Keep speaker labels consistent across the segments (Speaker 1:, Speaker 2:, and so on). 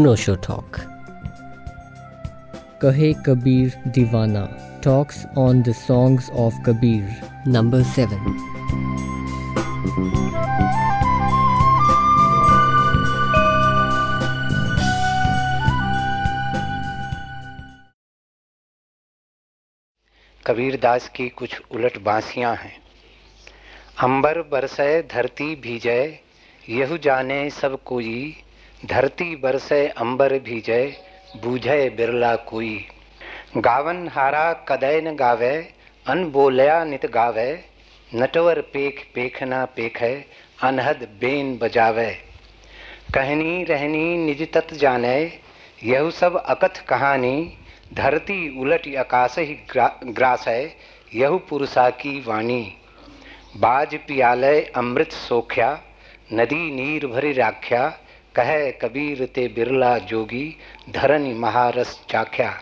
Speaker 1: अनोशो talk Kahe Kabir Diwana talks on the songs of Kabir. Number seven
Speaker 2: Kabirdas की कुछ उलट बांसियाँ हैं। अंबर बरसय धरती भीजय यहु जाने सब कोई धरती बरसय अंबर भीजय बूझय बिरला कोई। गावन हारा कदय न गावे अन बोलया नित गावे। नटवर पेख पेखना पेख है अनहद बेन बजावे। कहनी रहनी निज तत जाने यह सब अकथ कहानी। धरती उलट आकाश ही ग्रा, ग्रास है यहु पुरुषा की वाणी। बाज पियालय अमृत सोख्या नदी नीर भरी राख्या कह कबीर ते बिरला जोगी धरन महारस चाख्या।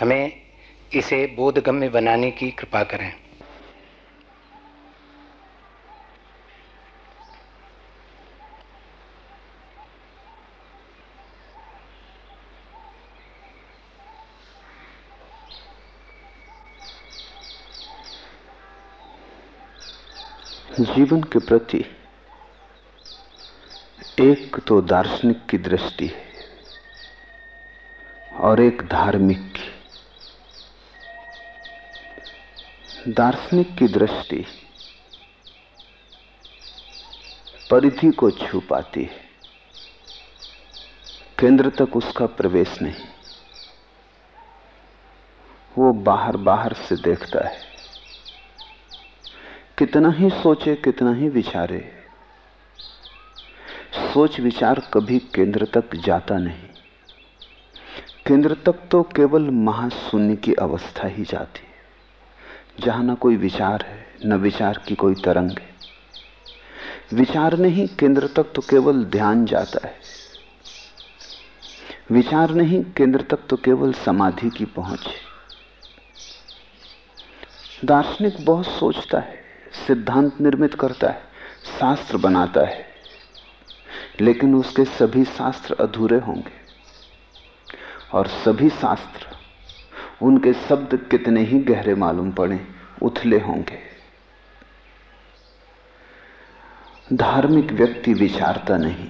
Speaker 2: हमें इसे बोधगम्य बनाने की कृपा करें।
Speaker 3: जीवन के प्रति एक तो दार्शनिक की दृष्टि है और एक धार्मिक की। दार्शनिक की दृष्टि परिधि को छू पाती है। केंद्र तक उसका प्रवेश नहीं। वो बाहर बाहर से देखता है। कितना ही सोचे, कितना ही विचारे सोच विचार कभी केंद्र तक जाता नहीं। केंद्र तक तो केवल महाशून्य की अवस्था ही जाती है। जहाँ ना कोई विचार है, न विचार की कोई तरंग है। विचार नहीं, केंद्र तक तो केवल ध्यान जाता है। विचार नहीं, केंद्र तक तो केवल समाधि की पहुँच है। दार्शनिक बहुत सोचता है, सिद्धांत निर्मित करता है, शास्त्र बनाता है। लेकिन उसके सभी शास्त्र अधूरे होंगे। और सभी शास्त्र, उनके शब्द कितने ही गहरे मालूम पड़े, उथले होंगे। धार्मिक व्यक्ति विचारता नहीं।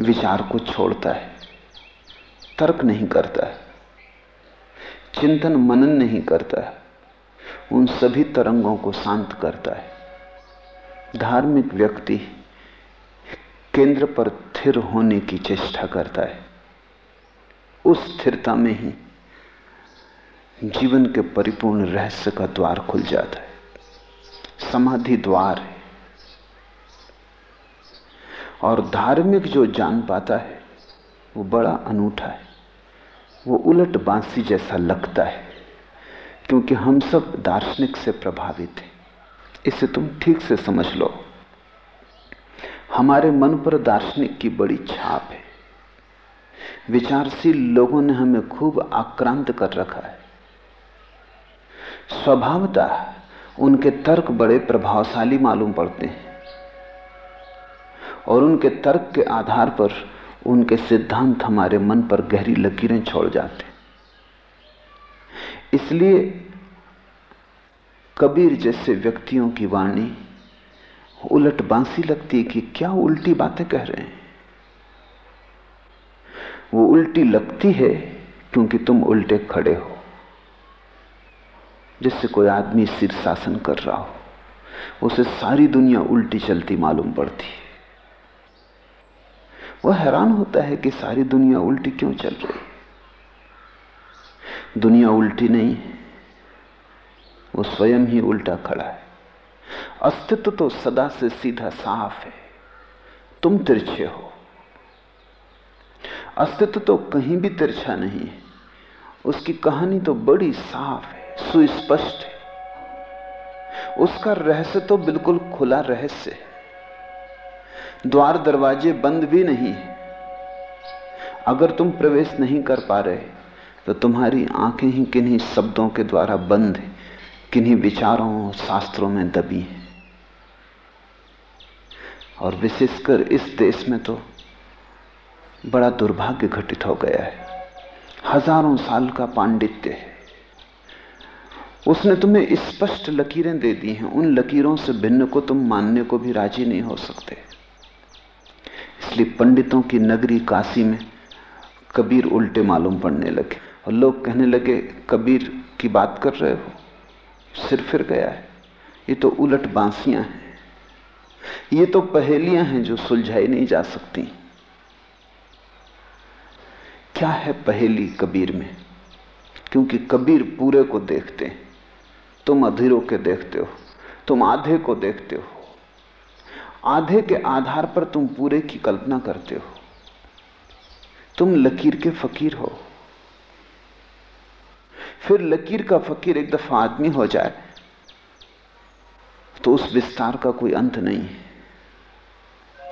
Speaker 3: विचार को छोड़ता है, तर्क नहीं करता है, चिंतन मनन नहीं करता है, उन सभी तरंगों को शांत करता है। धार्मिक व्यक्ति केंद्र पर स्थिर होने की चेष्टा करता है। उस स्थिरता में ही जीवन के परिपूर्ण रहस्य का द्वार खुल जाता है। समाधि द्वार है। और धार्मिक जो जान पाता है, वो बड़ा अनूठा है। वो उलट बांसी जैसा लगता है, क्योंकि हम सब दार्शनिक से प्रभावित हैं। इसे तुम ठीक से समझ लो। हमारे मन पर दार्शनिक की बड़ी छाप है। विचारशील लोगों ने हमें खूब आक्रांत कर रखा है। स्वभावतः उनके तर्क बड़े प्रभावशाली मालूम पड़ते हैं और उनके तर्क के आधार पर उनके सिद्धांत हमारे मन पर गहरी लकीरें छोड़ जाते इसलिए कबीर जैसे व्यक्तियों की वाणी उलट बांसी लगती है कि क्या उल्टी बातें कह रहे हैं। वो उल्टी लगती है क्योंकि तुम उल्टे खड़े हो, जिससे कोई आदमी शीर्षासन कर रहा हो। उसे सारी दुनिया उल्टी चलती मालूम पड़ती है। वह हैरान होता है कि सारी दुनिया उल्टी क्यों चल रही है? दुनिया उल्टी नहीं है वो स्वयं ही उल्टा खड़ा है। अस्तित्व तो सदा से सीधा साफ़ है। तुम तिरछे हो। अस्तित्व तो कहीं भी तिरछा नहीं है। उसकी कहानी तो बड़ी साफ़ है, सुस्पष्ट है। उसका रहस्य तो बिल्कुल खुला रहस्य है। द्वार दरवाजे बंद भी नहीं है। अगर तुम प्रवेश नहीं कर पा रहे तो तुम्हारी आँखें ही किन्हीं शब्दों के द्वारा बंद है। किन्हीं विचारों शास्त्रों में दबी है। और विशेषकर इस देश में तो बड़ा दुर्भाग्य घटित हो गया है। हज़ारों साल का पांडित्य है। उसने तुम्हें स्पष्ट लकीरें दे दी हैं। उन लकीरों से भिन्न को तुम मानने को भी राज़ी नहीं हो सकते। इसलिए पंडितों की नगरी काशी में कबीर उल्टे मालूम पड़ने लगे। और लोग कहने लगे, कबीर की बात कर रहे हो? सिर फिर गया है। ये तो उलट बांसियाँ हैं। ये तो पहेलियाँ हैं जो सुलझाई नहीं जा सकती। क्या है पहेली कबीर में? क्योंकि कबीर पूरे को देखते हैं। तुम अधीरों के देखते हो। तुम आधे को देखते हो। आधे के आधार पर तुम पूरे की कल्पना करते हो। तुम लकीर के फकीर हो। फिर लकीर का फकीर एक दफ़ा आदमी हो जाए तो उस विस्तार का कोई अंत नहीं है।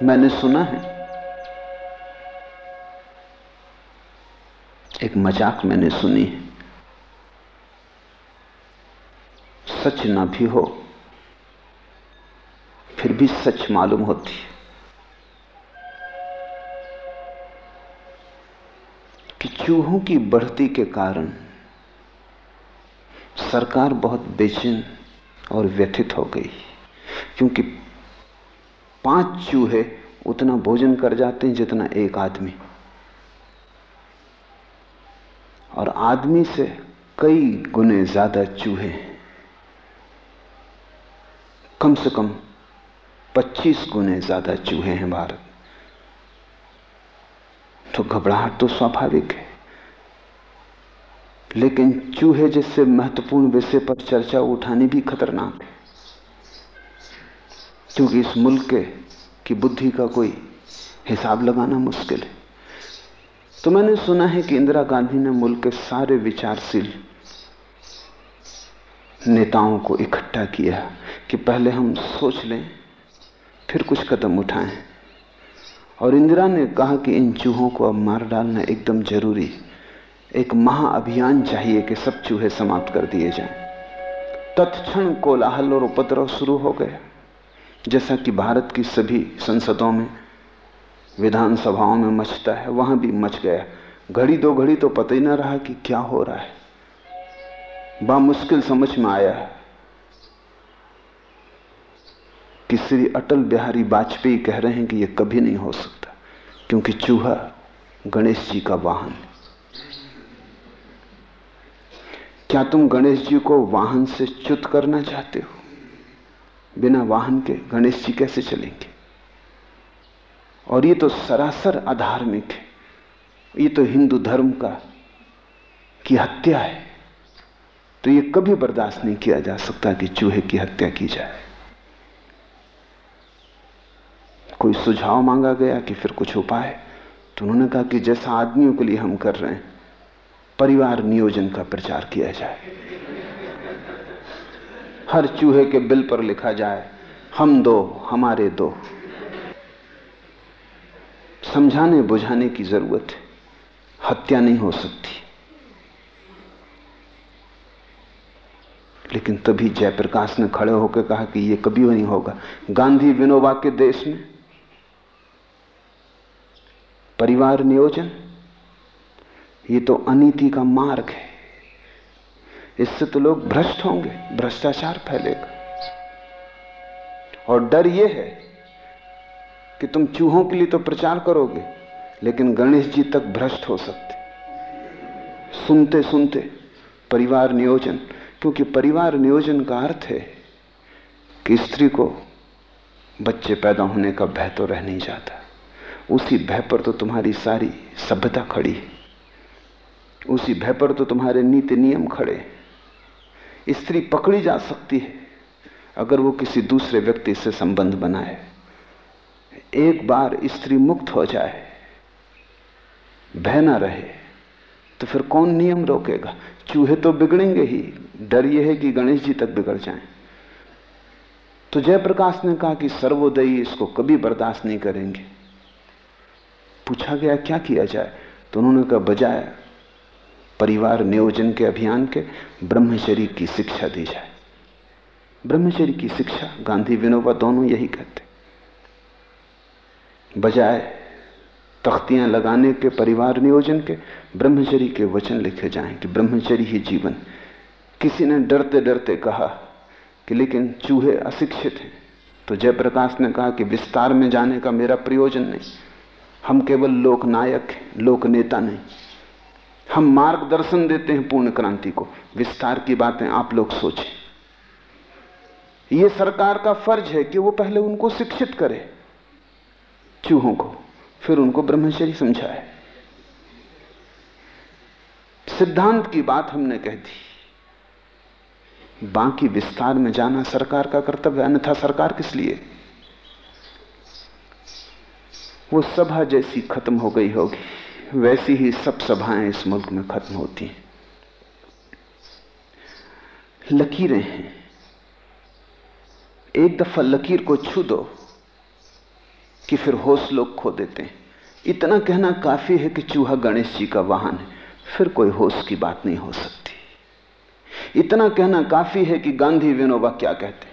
Speaker 3: मैंने सुना है, एक मज़ाक मैंने सुनी है। सच ना भी हो, फिर भी सच मालूम होती है कि चूहों की बढ़ती के कारण सरकार बहुत बेचैन और व्यथित हो गई। क्योंकि पाँच चूहे उतना भोजन कर जाते हैं जितना एक आदमी। और आदमी से कई गुने ज़्यादा चूहे कम से कम 25 गुने ज़्यादा चूहे हैं भारत। तो घबराहट तो स्वाभाविक है। लेकिन चूहे जैसे महत्वपूर्ण विषय पर चर्चा उठानी भी खतरनाक है। क्योंकि इस मुल्क के, की बुद्धि का कोई हिसाब लगाना मुश्किल है। तो मैंने सुना है कि इंदिरा गांधी ने मुल्क के सारे विचारशील नेताओं को इकट्ठा किया कि पहले हम सोच लें, फिर कुछ कदम उठाएँ। और इंदिरा ने कहा कि इन चूहों को अब मार डालना एकदम ज़रूरी एक महाअभियान चाहिए कि सब चूहे समाप्त कर दिए जाएँ। तत्क्षण कोलाहल और उपद्रव शुरू हो गया जैसा कि भारत की सभी संसदों में, विधानसभाओं में मचता है, वहाँ भी मच गया। घड़ी दो घड़ी तो पता ही ना रहा कि क्या हो रहा है। बा मुश्किल समझ में आया कि श्री अटल बिहारी वाजपेयी कह रहे हैं कि यह कभी नहीं हो सकता, क्योंकि चूहा गणेश जी का वाहन क्या तुम गणेश जी को वाहन से च्युत करना चाहते हो? बिना वाहन के गणेश जी कैसे चलेंगे? और ये तो सरासर अधार्मिक है। ये तो हिंदू धर्म का, की हत्या है। तो ये कभी बर्दाश्त नहीं किया जा सकता कि चूहे की हत्या की जाए। कोई सुझाव मांगा गया कि फिर कुछ उपाय? तो उन्होंने कहा कि जैसा आदमियों के लिए हम कर रहे हैं परिवार नियोजन का प्रचार किया जाए। हर चूहे के बिल पर लिखा जाए, हम दो, हमारे दो। समझाने बुझाने की ज़रूरत है, हत्या नहीं हो सकती। लेकिन तभी जयप्रकाश ने खड़े होकर कहा कि यह कभी नहीं होगा। गांधी विनोबा के देश में परिवार नियोजन ये तो अनीति का मार्ग है। इससे तो लोग भ्रष्ट होंगे, भ्रष्टाचार फैलेगा। और डर यह है कि तुम चूहों के लिए तो प्रचार करोगे, लेकिन गणेश जी तक भ्रष्ट हो सकते। सुनते सुनते परिवार नियोजन, क्योंकि परिवार नियोजन का अर्थ है कि स्त्री को बच्चे पैदा होने का भय तो रह नहीं जाता। उसी भय पर तो तुम्हारी सारी सभ्यता खड़ी है। उसी भय पर तो तुम्हारे नीति नियम खड़े स्त्री पकड़ी जा सकती है, अगर वो किसी दूसरे व्यक्ति से संबंध बनाए। एक बार स्त्री मुक्त हो जाए, भय ना रहे तो फिर कौन नियम रोकेगा? चूहे तो बिगड़ेंगे ही, डर यह है कि गणेश जी तक बिगड़ जाएँ। तो जयप्रकाश ने कहा कि सर्वोदयी इसको कभी बर्दाश्त नहीं करेंगे। पूछा गया, क्या किया जाए? तो उन्होंने कहा, बजाय परिवार नियोजन के अभियान के ब्रह्मचरी की शिक्षा दी जाए। ब्रह्मचरी की शिक्षा गांधी विनोबा दोनों यही कहते बजाय तख्तियाँ लगाने के परिवार नियोजन के ब्रह्मचरी के वचन लिखे जाएँ कि ब्रह्मचरी ही जीवन। किसी ने डरते डरते कहा कि लेकिन चूहे अशिक्षित हैं तो जयप्रकाश ने कहा कि विस्तार में जाने का मेरा प्रयोजन नहीं। हम केवल लोकनायक हैं लोक नेता नहीं। हम मार्गदर्शन देते हैं पूर्ण क्रांति को। विस्तार की बातें आप लोग सोचें। यह सरकार का फ़र्ज़ है कि वो पहले उनको शिक्षित करे। चूहों को, फिर उनको ब्रह्मचर्य समझाए। सिद्धांत की बात हमने कह दी। बाकी विस्तार में जाना सरकार का कर्तव्य, अन्यथा सरकार किस लिए? वो सभा जैसी खत्म हो गई होगी। वैसी ही सब सभाएँ इस मुल्क में खत्म होती हैं। लकीरें हैं। एक दफ़ा लकीर को छू दो कि फिर होश लोग खो देते हैं। इतना कहना काफ़ी है कि चूहा गणेश जी का वाहन है। फिर कोई होश की बात नहीं हो सकती। इतना कहना काफ़ी है कि गांधी विनोबा क्या कहते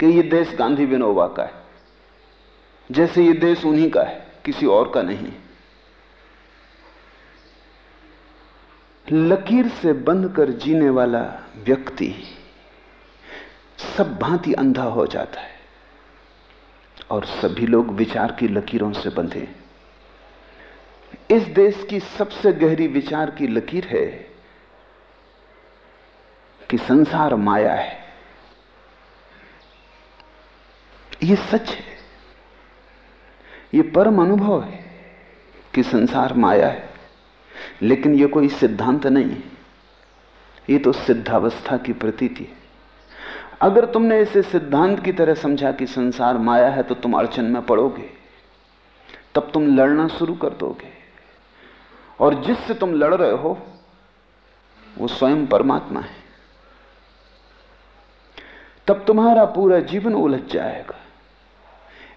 Speaker 3: कि ये देश गांधी विनोबा का है। जैसे ये देश उन्हीं का है, किसी और का नहीं लकीर से बंध कर जीने वाला व्यक्ति सब भांति अंधा हो जाता है। और सभी लोग विचार की लकीरों से बंधे। इस देश की सबसे गहरी विचार की लकीर है कि संसार माया है। यह सच है। यह परम अनुभव है कि संसार माया है। लेकिन यह कोई सिद्धांत नहीं है। यह तो सिद्धावस्था की प्रतीति है। अगर तुमने इसे सिद्धांत की तरह समझा कि संसार माया है तो तुम अड़चन में पड़ोगे। तब तुम लड़ना शुरू कर दोगे। और जिससे तुम लड़ रहे हो, वो स्वयं परमात्मा है। तब तुम्हारा पूरा जीवन उलझ जाएगा।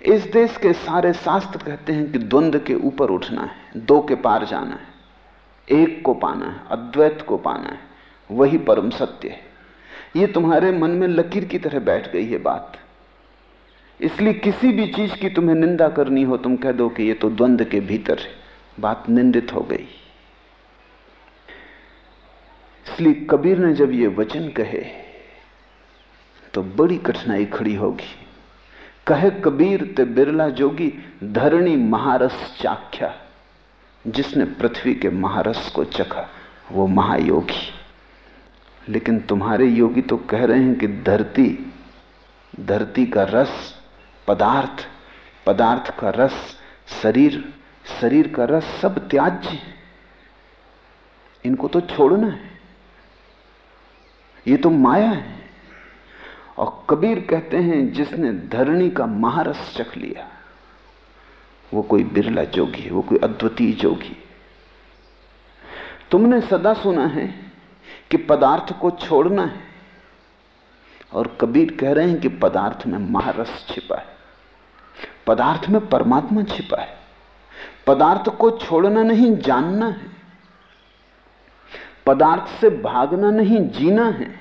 Speaker 3: इस देश के सारे शास्त्र कहते हैं कि द्वंद्व के ऊपर उठना है, दो के पार जाना है। एक को पाना है, अद्वैत को पाना है, वही परम सत्य है। ये तुम्हारे मन में लकीर की तरह बैठ गई है बात। इसलिए किसी भी चीज़ की तुम्हें निंदा करनी हो, तुम कह दो कि ये तो द्वंद्व के भीतर है, बात निंदित हो गई। इसलिए कबीर ने जब ये वचन कहे तो बड़ी कठिनाई खड़ी होगी। कहे कबीर ते बिरला जोगी, धरणी महारस चाख्या। जिसने पृथ्वी के महारस को चखा, वो महायोगी। लेकिन तुम्हारे योगी तो कह रहे हैं कि धरती धरती का रस, पदार्थ पदार्थ का रस, शरीर शरीर का रस सब त्याज्य इनको तो छोड़ना है। ये तो माया है। और कबीर कहते हैं, जिसने धरणी का महारस चख लिया। वो कोई बिरला जोगी है, वो कोई अद्वितीय जोगी तुमने सदा सुना है कि पदार्थ को छोड़ना है और कबीर कह रहे हैं कि पदार्थ में महारस छिपा है। पदार्थ में परमात्मा छिपा है। पदार्थ को छोड़ना नहीं, जानना है। पदार्थ से भागना नहीं, जीना है।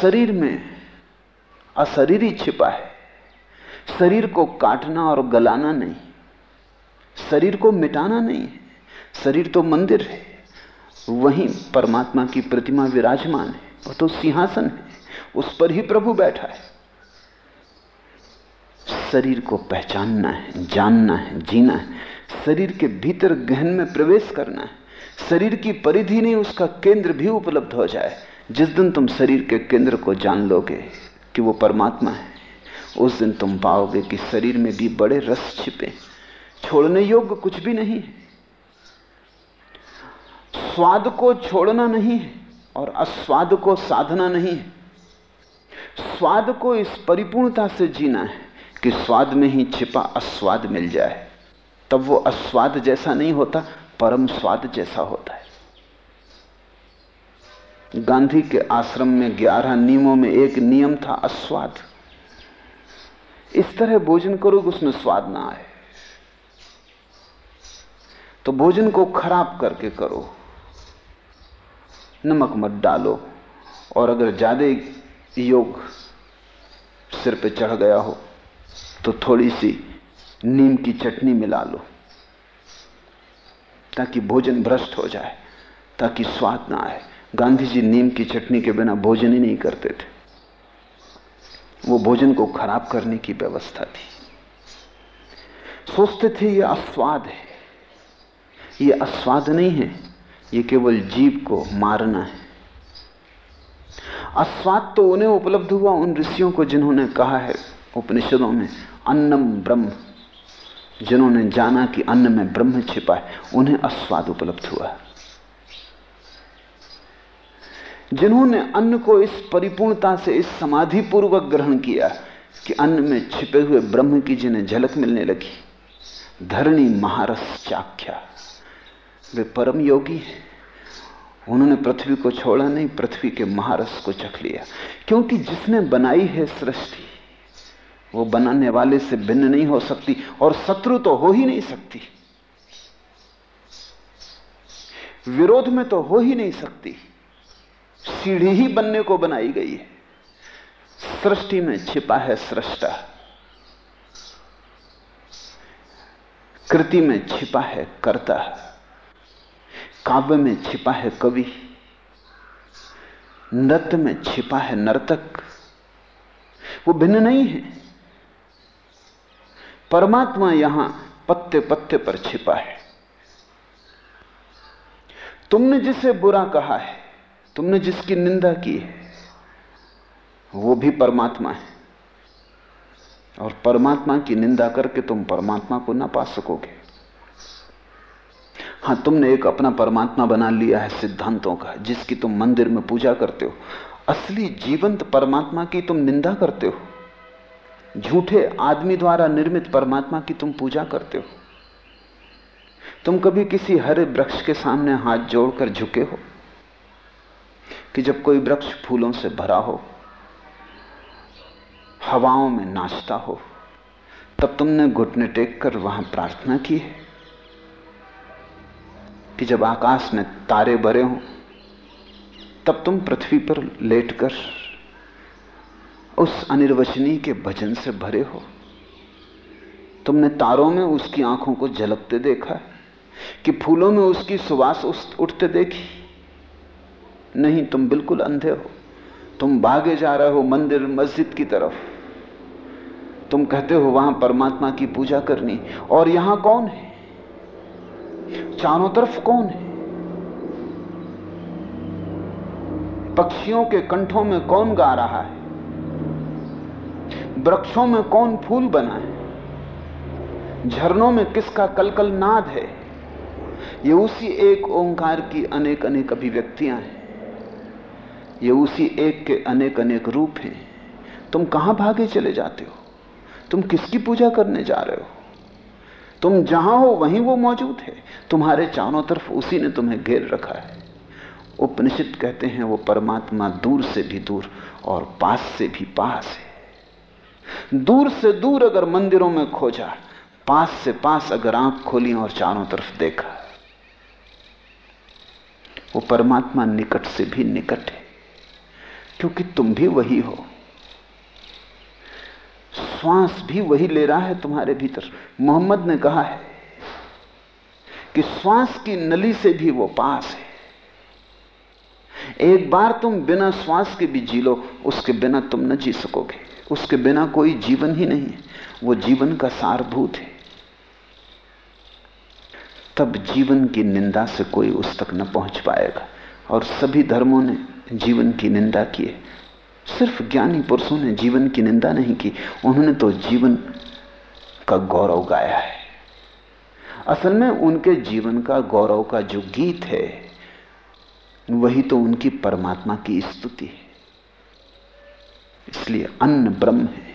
Speaker 3: शरीर में अशरीरी छिपा है। शरीर को काटना और गलाना नहीं, शरीर को मिटाना नहीं है, शरीर तो मंदिर है, वहीं परमात्मा की प्रतिमा विराजमान है, वो तो सिंहासन है, उस पर ही प्रभु बैठा है। शरीर को पहचानना है, जानना है, जीना है, शरीर के भीतर गहन में प्रवेश करना है, शरीर की परिधि नहीं, उसका केंद्र भी उपलब्ध हो जाए। जिस दिन तुम शरीर के केंद्र को जान लोगे कि वो परमात्मा है उस दिन तुम पाओगे कि शरीर में भी बड़े रस छिपे। छोड़ने योग्य कुछ भी नहीं है। स्वाद को छोड़ना नहीं है और अस्वाद को साधना नहीं है। स्वाद को इस परिपूर्णता से जीना है कि स्वाद में ही छिपा अस्वाद मिल जाए। तब वो अस्वाद जैसा नहीं होता, परम स्वाद जैसा होता है। गांधी के आश्रम में ग्यारह नियमों में एक नियम था, अस्वाद। इस तरह भोजन करो कि उसमें स्वाद ना आए। तो भोजन को खराब करके करो। नमक मत डालो। और अगर ज़्यादा योग सिर पे चढ़ गया हो तो थोड़ी सी नीम की चटनी मिला लो, ताकि भोजन भ्रष्ट हो जाए, ताकि स्वाद ना आए। गांधी जी नीम की चटनी के बिना भोजन ही नहीं करते थे। वो भोजन को खराब करने की व्यवस्था थी। सोचते थे ये अस्वाद है। ये अस्वाद नहीं है, ये केवल जीव को मारना है। अस्वाद तो उन्हें उपलब्ध हुआ उन ऋषियों को जिन्होंने कहा है उपनिषदों में, अन्नम ब्रह्म। जिन्होंने जाना कि अन्न में ब्रह्म छिपा है, उन्हें अस्वाद उपलब्ध हुआ। जिन्होंने अन्न को इस परिपूर्णता से, इस समाधि पूर्वक ग्रहण किया, कि अन्न में छिपे हुए ब्रह्म की जिन्हें झलक मिलने लगी, धरणी महारस चाख्या। वे परम योगी हैं। उन्होंने पृथ्वी को छोड़ा नहीं, पृथ्वी के महारस को चख लिया। क्योंकि जिसने बनाई है सृष्टि, वो बनाने वाले से भिन्न नहीं हो सकती और शत्रु तो हो ही नहीं सकती। विरोध में तो हो ही नहीं सकती। सीढ़ी ही बनने को बनाई गई है। सृष्टि में छिपा है सृष्टा। कृति में छिपा है कर्ता। काव्य में छिपा है कवि। नृत्य में छिपा है नर्तक। वो भिन्न नहीं है। परमात्मा यहाँ पत्ते पत्ते पर छिपा है। तुमने जिसे बुरा कहा है तुमने जिसकी निंदा की है, वो भी परमात्मा है। और परमात्मा की निंदा करके तुम परमात्मा को ना पा सकोगे। हाँ, तुमने एक अपना परमात्मा बना लिया है सिद्धांतों का, जिसकी तुम मंदिर में पूजा करते हो। असली जीवंत परमात्मा की तुम निंदा करते हो। झूठे आदमी द्वारा निर्मित परमात्मा की तुम पूजा करते हो। तुम कभी किसी हरे वृक्ष के सामने हाथ जोड़कर झुके हो। कि जब कोई वृक्ष फूलों से भरा हो, हवाओं में नाचता हो, तब तुमने घुटने टेक कर वहाँ प्रार्थना की है? कि जब आकाश में तारे भरे हों, तब तुम पृथ्वी पर लेटकर उस अनिर्वचनीय के भजन से भरे हो। तुमने तारों में उसकी आँखों को झलकते देखा, कि फूलों में उसकी सुवास उठते देखी। नहीं, तुम बिल्कुल अंधे हो। तुम भागे जा रहे हो मंदिर, मस्जिद की तरफ़। तुम कहते हो वहाँ परमात्मा की पूजा करनी। और यहाँ कौन है? चारों तरफ़ कौन है? पक्षियों के कंठों में कौन गा रहा है? वृक्षों में कौन फूल बना है? झरनों में किसका कलकल नाद है? ये उसी एक ओंकार की अनेक अनेक अभिव्यक्तियाँ हैं। ये उसी एक के अनेक अनेक रूप हैं। तुम कहाँ भागे चले जाते हो? तुम किसकी पूजा करने जा रहे हो? तुम जहाँ हो, वहीं वो मौजूद है। तुम्हारे चारों तरफ़ उसी ने तुम्हें घेर रखा है। उपनिषद कहते हैं, वो परमात्मा दूर से भी दूर और पास से भी पास है। दूर से दूर अगर मंदिरों में खोजा, पास से पास अगर आँख खोली और चारों तरफ़ देखा, वो परमात्मा निकट से भी निकट है। क्योंकि तुम भी वही हो। श्वास भी वही ले रहा है तुम्हारे भीतर। मोहम्मद ने कहा है कि श्वास की नली से भी वो पास है। एक बार तुम बिना श्वास के भी जी लो, उसके बिना तुम न जी सकोगे। उसके बिना कोई जीवन ही नहीं है। वो जीवन का सारभूत है। तब जीवन की निंदा से कोई उस तक न पहुँच पाएगा। और सभी धर्मों ने जीवन की निंदा की है। सिर्फ़ ज्ञानी पुरुषों ने जीवन की निंदा नहीं की, उन्होंने तो जीवन का गौरव गाया है। असल में उनके जीवन का गौरव का जो गीत है, वही तो उनकी परमात्मा की स्तुति है। इसलिए अन्न ब्रह्म है।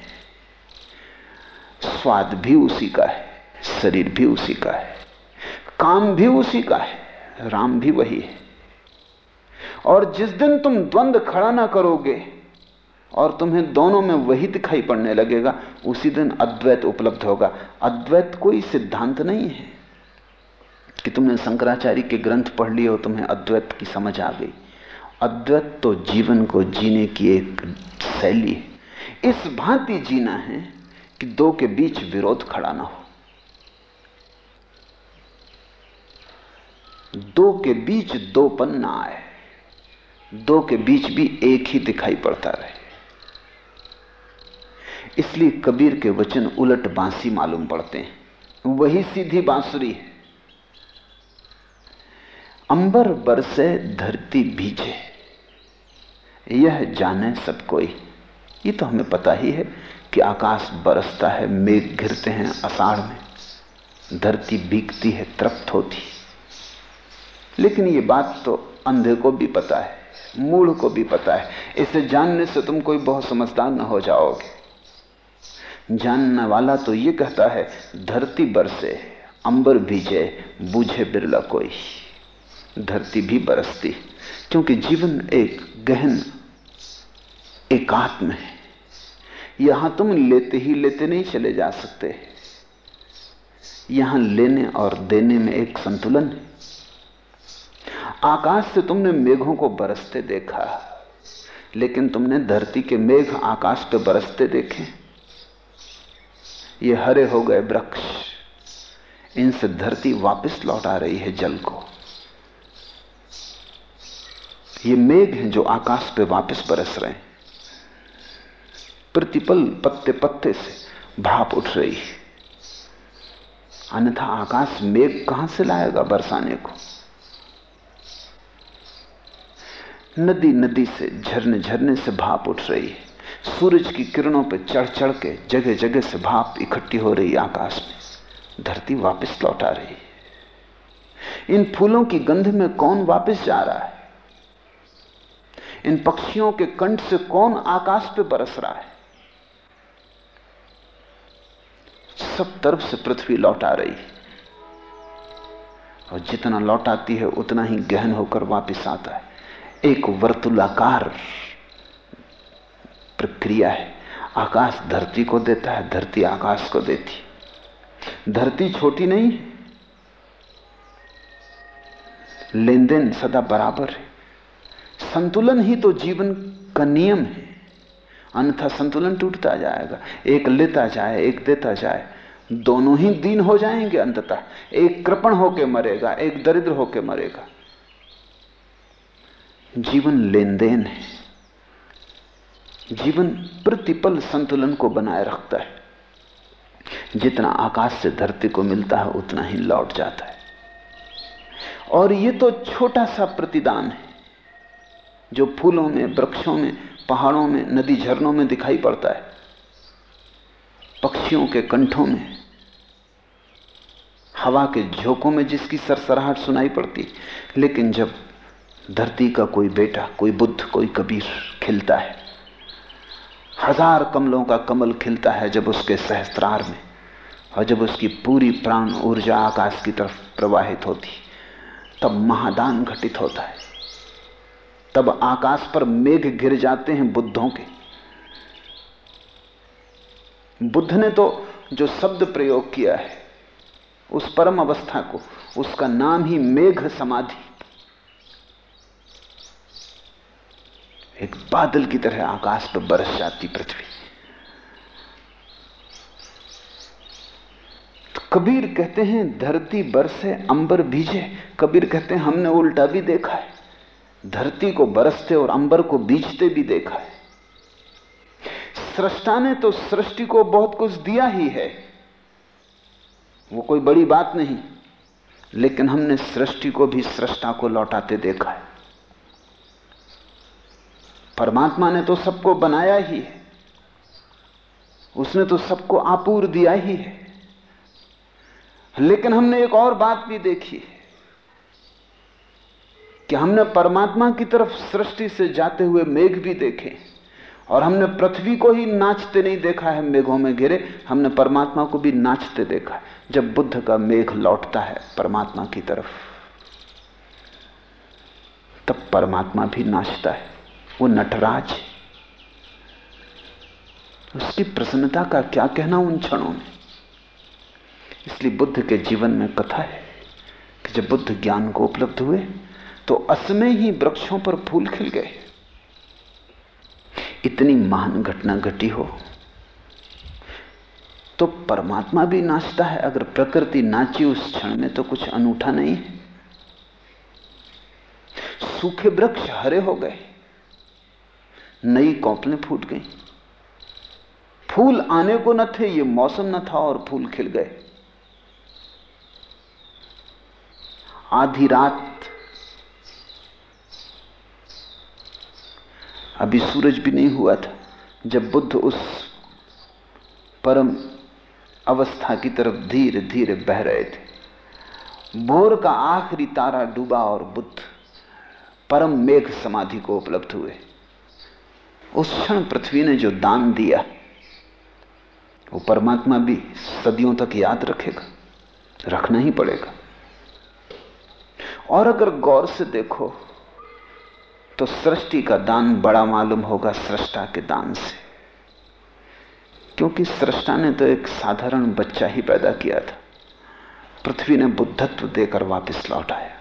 Speaker 3: स्वाद भी उसी का है, शरीर भी उसी का है, काम भी उसी का है, राम भी वही है। और जिस दिन तुम द्वंद्व खड़ा ना करोगे और तुम्हें दोनों में वही दिखाई पड़ने लगेगा, उसी दिन अद्वैत उपलब्ध होगा। अद्वैत कोई सिद्धांत नहीं है कि तुमने शंकराचार्य के ग्रंथ पढ़ लिए हो, तुम्हें अद्वैत की समझ आ गई। अद्वैत तो जीवन को जीने की एक शैली है। इस भांति जीना है कि दो के बीच विरोध खड़ा ना हो। दो के बीच दोपन ना आए दो के बीच भी एक ही दिखाई पड़ता रहे। इसलिए कबीर के वचन उलट बांसी मालूम पड़ते हैं। वही सीधी बांसुरी है। अंबर बरसे धरती भीजे। यह जाने सब कोई। ये तो हमें पता ही है कि आकाश बरसता है, मेघ घिरते हैं अषाढ़ में। धरती भीगती है, तृप्त होती। लेकिन ये बात तो अंधे को भी पता है। मूढ़ को भी पता है। इसे जानने से तुम कोई बहुत समझदार न हो जाओगे। जानने वाला तो ये कहता है, धरती बरसे, अंबर भीजे, बूझे बिरला कोई। धरती भी बरसती, क्योंकि जीवन एक गहन एकात्म है। यहाँ तुम लेते ही लेते नहीं चले जा सकते। यहाँ लेने और देने में एक संतुलन है। आकाश से तुमने मेघों को बरसते देखा, लेकिन तुमने धरती के मेघ आकाश पे बरसते देखे। ये हरे हो गए वृक्ष, इनसे धरती वापस लौट आ रही है जल को। ये मेघ हैं जो आकाश पे वापस बरस रहे हैं। प्रतिपल पत्ते पत्ते से भाप उठ रही है। अन्यथा आकाश मेघ कहाँ से लाएगा बरसाने को? नदी नदी से झरने झरने से भाप उठ रही है। सूरज की किरणों पर चढ़ चढ़ के जगह जगह से भाप इकट्ठी हो रही आकाश में। धरती वापस लौट रही है। इन फूलों की गंध में कौन वापस जा रहा है? इन पक्षियों के कंठ से कौन आकाश पे बरस रहा है? सब तरफ़ से पृथ्वी लौट आ रही है। और जितना लौट आती है, उतना ही गहन होकर वापस आता है। एक वर्तुलाकार प्रक्रिया है। आकाश धरती को देता है, धरती आकाश को देती धरती छोटी नहीं है। लेन देन सदा बराबर है। संतुलन ही तो जीवन का नियम है। अन्यथा संतुलन टूटता जाएगा। एक लेता जाए, एक देता जाए। दोनों ही दीन हो जाएँगे अंततः। एक कृपण होके मरेगा, एक दरिद्र होके मरेगा। जीवन लेन देन है। जीवन प्रतिपल संतुलन को बनाए रखता है। जितना आकाश से धरती को मिलता है, उतना ही लौट जाता है। और ये तो छोटा सा प्रतिदान है, जो फूलों में, वृक्षों में, पहाड़ों में, नदी झरनों में दिखाई पड़ता है। पक्षियों के कंठों में, हवा के झोंकों में जिसकी सरसराहट सुनाई पड़ती, लेकिन जब धरती का कोई बेटा, कोई बुद्ध, कोई कबीर खिलता है। हज़ार कमलों का कमल खिलता है जब उसके सहस्त्रार में, और जब उसकी पूरी प्राण ऊर्जा आकाश की तरफ़ प्रवाहित होती, तब महादान घटित होता है। तब आकाश पर मेघ गिर जाते हैं बुद्धों के। बुद्ध ने तो जो शब्द प्रयोग किया है, उस परम अवस्था को, उसका नाम ही मेघ समाधि। एक बादल की तरह आकाश पर बरस जाती पृथ्वी। तो कबीर कहते हैं, धरती बरसे, अंबर भीजे। कबीर कहते हैं, हमने उल्टा भी देखा है। धरती को बरसते और अंबर को बीजते भी देखा है। सृष्टा ने तो सृष्टि को बहुत कुछ दिया ही है। वो कोई बड़ी बात नहीं, लेकिन हमने सृष्टि को भी सृष्टा को लौटाते देखा है। परमात्मा ने तो सबको बनाया ही है। उसने तो सबको आपूर दिया ही है। लेकिन हमने एक और बात भी देखी है कि हमने परमात्मा की तरफ़ सृष्टि से जाते हुए मेघ भी देखे और हमने पृथ्वी को ही नाचते नहीं देखा है, मेघों में घिरे। हमने परमात्मा को भी नाचते देखा जब बुद्ध का मेघ लौटता है परमात्मा की तरफ़, तब परमात्मा भी नाचता है। वो नटराज है। उसकी प्रसन्नता का क्या कहना उन क्षणों में? इसलिए बुद्ध के जीवन में कथा है कि जब बुद्ध ज्ञान को उपलब्ध हुए तो असमय ही वृक्षों पर फूल खिल गए। इतनी महान घटना घटी हो तो परमात्मा भी नाचता है। अगर प्रकृति नाची उस क्षण में तो कुछ अनूठा नहीं है। सूखे वृक्ष हरे हो गए। नई कौपलें फूट गई। फूल आने को न थे, ये मौसम न था और फूल खिल गए। आधी रात अभी सूरज भी नहीं हुआ था, जब बुद्ध उस परम अवस्था की तरफ़ धीरे धीरे बह रहे थे। भोर का आखिरी तारा डूबा और बुद्ध परम मेघ समाधि को उपलब्ध हुए। उस क्षण पृथ्वी ने जो दान दिया, वो परमात्मा भी सदियों तक याद रखेगा, रखना ही पड़ेगा। और अगर गौर से देखो तो सृष्टि का दान बड़ा मालूम होगा सृष्टा के दान से। क्योंकि सृष्टा ने तो एक साधारण बच्चा ही पैदा किया था। पृथ्वी ने बुद्धत्व देकर वापस लौटाया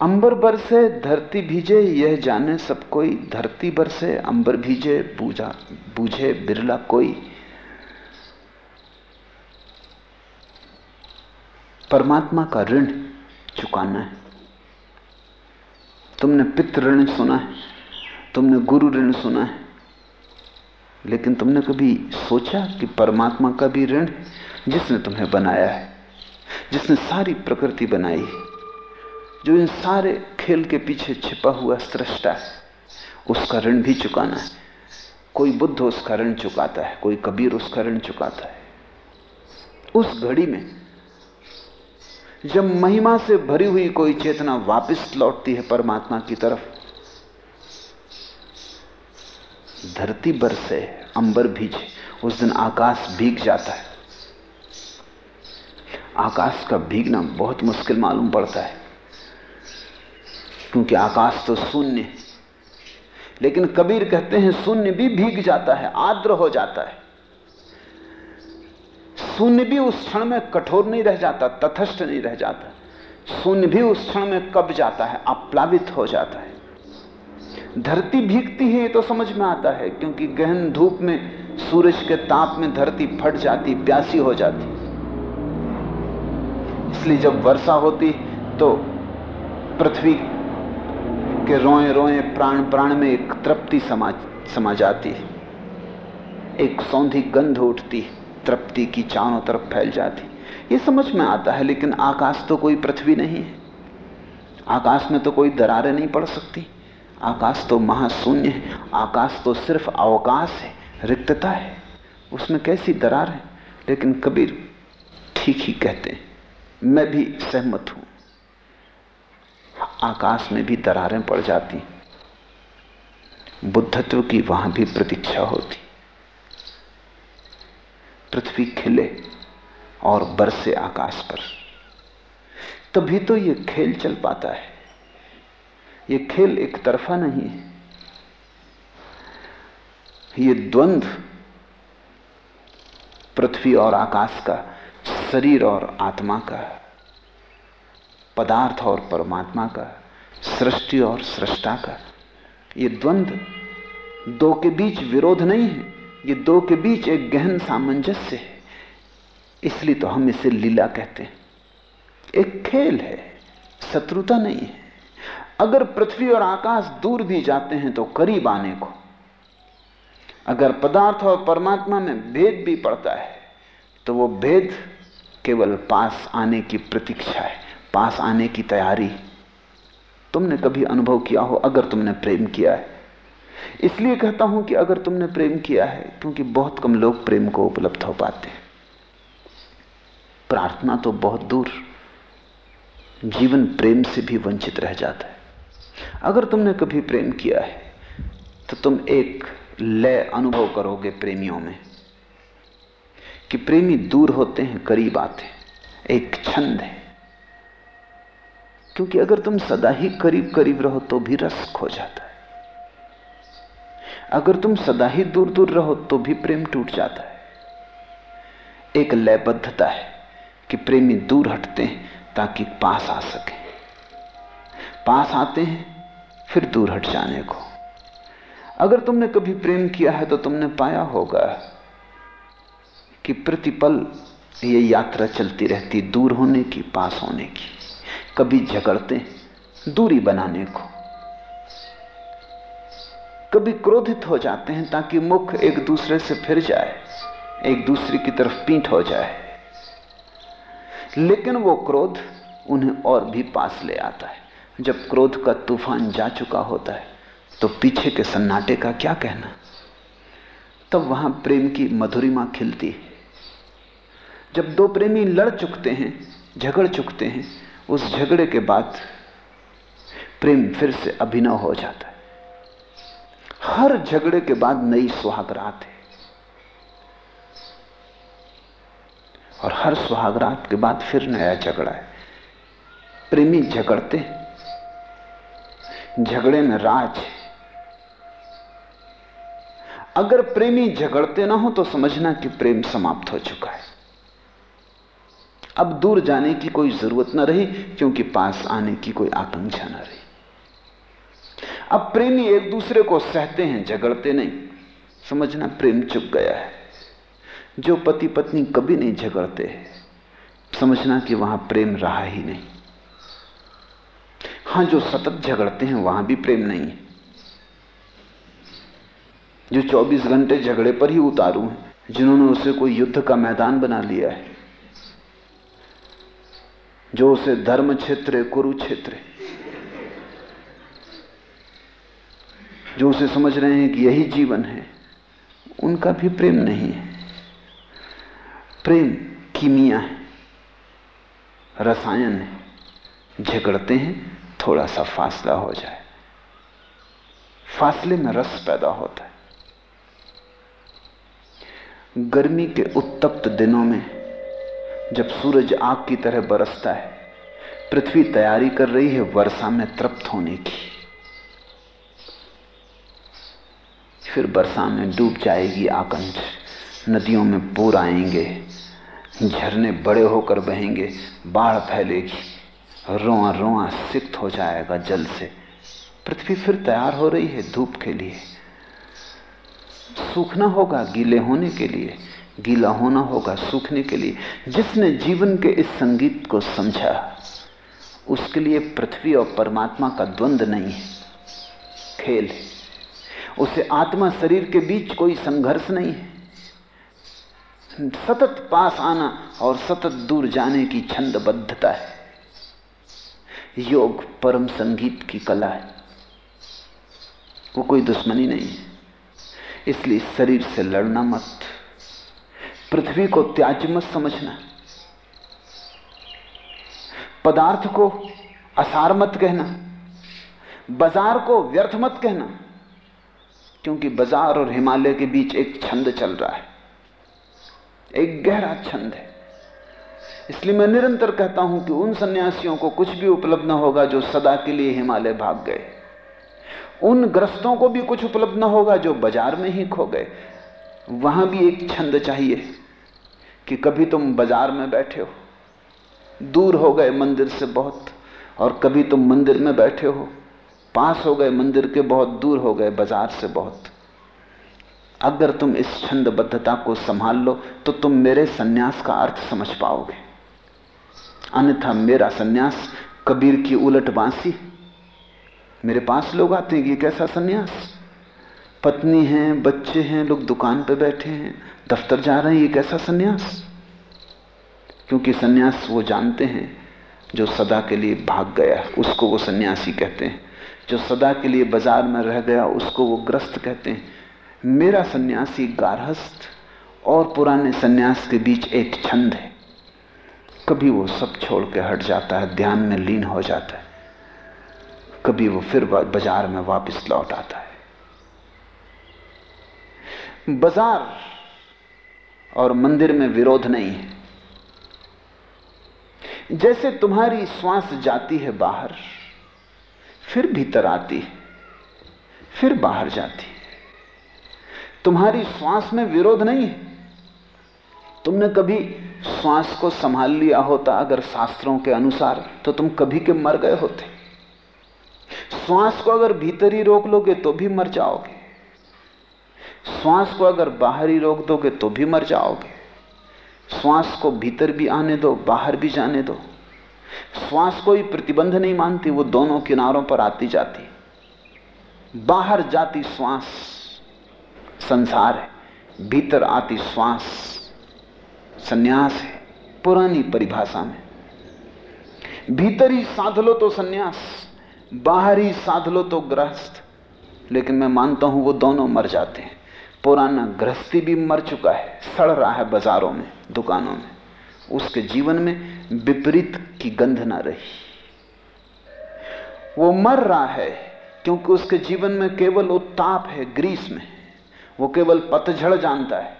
Speaker 3: अंबर बर से धरती भीजे, यह जाने सब कोई। धरती बर से अंबर भीजे बूझा बूझे बिरला कोई। परमात्मा का ऋण चुकाना है। तुमने पितृ ऋण सुना है, तुमने गुरु ऋण सुना है, लेकिन तुमने कभी सोचा कि परमात्मा का भी ऋण जिसने तुम्हें बनाया है, जिसने सारी प्रकृति बनाई जो इन सारे खेल के पीछे छिपा हुआ सृष्टा है, उसका ऋण भी चुकाना है। कोई बुद्ध उसका ऋण चुकाता है, कोई कबीर उसका ऋण चुकाता है। उस घड़ी में जब महिमा से भरी हुई कोई चेतना वापस लौटती है परमात्मा की तरफ़, धरती बर से अंबर भीजे, उस दिन आकाश भीग जाता है। आकाश का भीगना बहुत मुश्किल मालूम पड़ता है। क्योंकि आकाश तो शून्य है। लेकिन कबीर कहते हैं, शून्य भी भीग जाता है, आर्द्र हो जाता है। शून्य भी उस क्षण में कठोर नहीं रह जाता, तथस्थ नहीं रह जाता। शून्य भी उस क्षण में कब जाता है, अप्लावित हो जाता है। धरती भीगती है, ये तो समझ में आता है, क्योंकि गहन धूप में, सूरज के ताप में धरती फट जाती, प्यासी हो जाती। इसलिए जब वर्षा होती तो पृथ्वी के रोए रोए प्राण प्राण में एक तृप्ति समा समा जाती है। एक सौंधी गंध उठती तृप्ति की चारों तरफ़ फैल जाती ये समझ में आता है, लेकिन आकाश तो कोई पृथ्वी नहीं है। आकाश में तो कोई दरारें नहीं पड़ सकती। आकाश तो महाशून्य है। आकाश तो सिर्फ़ अवकाश है, रिक्तता है। उसमें कैसी दरार है? लेकिन कबीर ठीक ही कहते हैं। मैं भी सहमत हूँ। आकाश में भी दरारें पड़ जाती। बुद्धत्व की वहाँ भी प्रतीक्षा होती। पृथ्वी खिले और बरसे आकाश पर। तभी तो ये खेल चल पाता है। ये खेल एक तरफा नहीं है। ये द्वंद्व पृथ्वी और आकाश का शरीर और आत्मा का पदार्थ और परमात्मा का, सृष्टि और सृष्टा का। ये द्वंद्व दो के बीच विरोध नहीं है, ये दो के बीच एक गहन सामंजस्य है। इसलिए तो हम इसे लीला कहते हैं। एक खेल है, शत्रुता नहीं है। अगर पृथ्वी और आकाश दूर भी जाते हैं तो करीब आने को। अगर पदार्थ और परमात्मा में भेद भी पड़ता है तो वो भेद केवल पास आने की प्रतीक्षा है। पास आने की तैयारी तुमने कभी अनुभव किया हो अगर तुमने प्रेम किया है? इसलिए कहता हूँ कि अगर तुमने प्रेम किया है, क्योंकि बहुत कम लोग प्रेम को उपलब्ध हो पाते हैं। प्रार्थना तो बहुत दूर, जीवन प्रेम से भी वंचित रह जाता है। अगर तुमने कभी प्रेम किया है तो तुम एक लय अनुभव करोगे प्रेमियों में, कि प्रेमी दूर होते हैं, करीब आते हैं, एक छंद है। क्योंकि अगर तुम सदा ही करीब करीब रहो तो भी रस खो जाता है। अगर तुम सदा ही दूर दूर रहो तो भी प्रेम टूट जाता है। एक लयबद्धता है कि प्रेमी दूर हटते हैं ताकि पास आ सके। पास आते हैं, फिर दूर हट जाने को। अगर तुमने कभी प्रेम किया है तो तुमने पाया होगा कि प्रतिपल ये यात्रा चलती रहती दूर होने की, पास होने की। कभी झगड़ते, दूरी बनाने को। कभी क्रोधित हो जाते हैं ताकि मुख एक दूसरे से फिर जाए, एक दूसरे की तरफ़ पीठ हो जाए। लेकिन वो क्रोध उन्हें और भी पास ले आता है। जब क्रोध का तूफ़ान जा चुका होता है तो पीछे के सन्नाटे का क्या कहना? तब वहाँ प्रेम की मधुरिमा खिलती है। जब दो प्रेमी लड़ चुकते हैं, झगड़ चुकते हैं उस झगड़े के बाद प्रेम फिर से अभिनव हो जाता है। हर झगड़े के बाद नई सुहागरात है। और हर सुहागरात के बाद फिर नया झगड़ा है। प्रेमी झगड़ते झगड़े में राज है। अगर प्रेमी झगड़ते ना हो तो समझना कि प्रेम समाप्त हो चुका है। अब दूर जाने की कोई ज़रूरत ना रही, क्योंकि पास आने की कोई आकांक्षा ना रही। अब प्रेमी एक दूसरे को सहते हैं, झगड़ते नहीं। समझना प्रेम चुक गया है। जो पति पत्नी कभी नहीं झगड़ते, समझना कि वहाँ प्रेम रहा ही नहीं। हाँ, जो सतत झगड़ते हैं, वहाँ भी प्रेम नहीं है। जो 24 घंटे झगड़े पर ही उतारू हैं, जिन्होंने उसे कोई युद्ध का मैदान बना लिया है। जो उसे धर्म क्षेत्र कुरुक्षेत्र जो उसे समझ रहे हैं कि यही जीवन है, उनका भी प्रेम नहीं है। प्रेम कीमिया है, रसायन है। झगड़ते हैं, थोड़ा सा फासला हो जाए। फासले में रस पैदा होता है। गर्मी के उत्तप्त दिनों में जब सूरज आग की तरह बरसता है, पृथ्वी तैयारी कर रही है वर्षा में तृप्त होने की। फिर वर्षा में डूब जाएगी आकंठ नदियों में पूर आएँगे, झरने बड़े होकर बहेंगे, बाढ़ फैलेगी रोआ रोआ सिक्त हो जाएगा जल से। पृथ्वी फिर तैयार हो रही है धूप के लिए। सूखना होगा गीले होने के लिए। गीला होना होगा सूखने के लिए। जिसने जीवन के इस संगीत को समझा, उसके लिए पृथ्वी और परमात्मा का द्वंद नहीं है, खेल है। उसे आत्मा शरीर के बीच कोई संघर्ष नहीं है। सतत पास आना और सतत दूर जाने की छंदबद्धता है। योग परम संगीत की कला है। वो कोई दुश्मनी नहीं है। इसलिए शरीर से लड़ना मत। पृथ्वी को त्याज मत समझना। पदार्थ को असार मत कहना। बाज़ार को व्यर्थ मत कहना। क्योंकि बाज़ार और हिमालय के बीच एक छंद चल रहा है। एक गहरा छंद है। इसलिए मैं निरंतर कहता हूँ कि उन सन्यासियों को कुछ भी उपलब्ध न होगा जो सदा के लिए हिमालय भाग गए। उन ग्रस्तों को भी कुछ उपलब्ध न होगा जो बाज़ार में ही खो गए। वहाँ भी एक छंद चाहिए। कि कभी तुम बाज़ार में बैठे हो, दूर हो गए मंदिर से बहुत, और कभी तुम मंदिर में बैठे हो, पास हो गए मंदिर के बहुत, दूर हो गए बाज़ार से बहुत। अगर तुम इस छंदबद्धता को संभाल लो तो तुम मेरे सन्यास का अर्थ समझ पाओगे। अन्यथा मेरा सन्यास कबीर की उलट बांसी। मेरे पास लोग आते हैं कि कैसा सन्यास? पत्नी है, बच्चे हैं, लोग दुकान पे बैठे हैं दफ्तर जा रहे हैं, ये कैसा सन्यास? क्योंकि सन्यास वो जानते हैं जो सदा के लिए भाग गया, उसको वो सन्यासी कहते हैं। जो सदा के लिए बाज़ार में रह गया, उसको वो ग्रस्त कहते हैं। मेरा सन्यासी गारहस्थ और पुराने सन्यास के बीच एक छंद है। कभी वो सब छोड़ के हट जाता है, ध्यान में लीन हो जाता है। कभी वो फिर बाज़ार में वापस लौट आता है। बाज़ार और मंदिर में विरोध नहीं है। जैसे तुम्हारी श्वास जाती है बाहर, फिर भीतर आती है, फिर बाहर जाती है। तुम्हारी श्वास में विरोध नहीं है। तुमने कभी श्वास को संभाल लिया होता अगर शास्त्रों के अनुसार तो तुम कभी के मर गए होते। श्वास को अगर भीतर ही रोक लोगे तो भी मर जाओगे। श्वास को अगर बाहर ही रोक दोगे तो भी मर जाओगे। श्वास को भीतर भी आने दो, बाहर भी जाने दो। श्वास कोई प्रतिबंध नहीं मानती, वो दोनों किनारों पर आती जाती। बाहर जाती श्वास, संसार है। भीतर आती श्वास, सन्यास है, पुरानी परिभाषा में। भीतर ही साध लो तो सन्यास, बाहर ही साध लो तो ग्रस्त लेकिन मैं मानता हूँ वो दोनों मर जाते हैं। पुराना गृहस्थी भी मर चुका है, सड़ रहा है बाजारों में, दुकानों में। उसके जीवन में विपरीत की गंध ना रही। वो मर रहा है क्योंकि उसके जीवन में केवल उत्ताप है, ग्रीस में। वो केवल पतझड़ जानता है।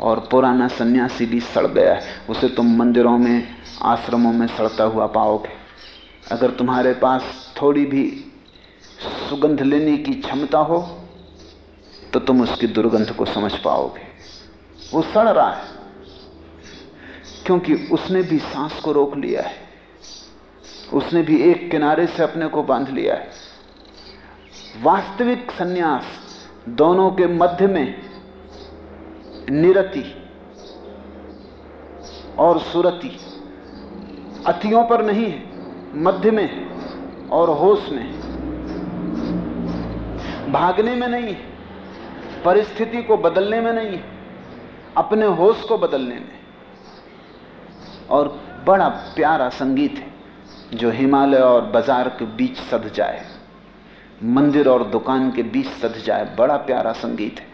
Speaker 3: और पुराना सन्यासी भी सड़ गया है। उसे तुम मंदिरों में, आश्रमों में सड़ता हुआ पाओगे। अगर तुम्हारे पास थोड़ी भी सुगंध लेने की क्षमता हो तो तुम उसकी दुर्गंध को समझ पाओगे। वो सड़ रहा है, क्योंकि उसने भी सांस को रोक लिया है। उसने भी एक किनारे से अपने को बाँध लिया है। वास्तविक सन्यास दोनों के मध्य में निरति और सुरति अतियों पर नहीं है, मध्य में और होश में भागने में नहीं है। परिस्थिति को बदलने में नहीं अपने होश को बदलने में। और बड़ा प्यारा संगीत है, जो हिमालय और बाज़ार के बीच सध जाए, मंदिर और दुकान के बीच सध जाए, बड़ा प्यारा संगीत है।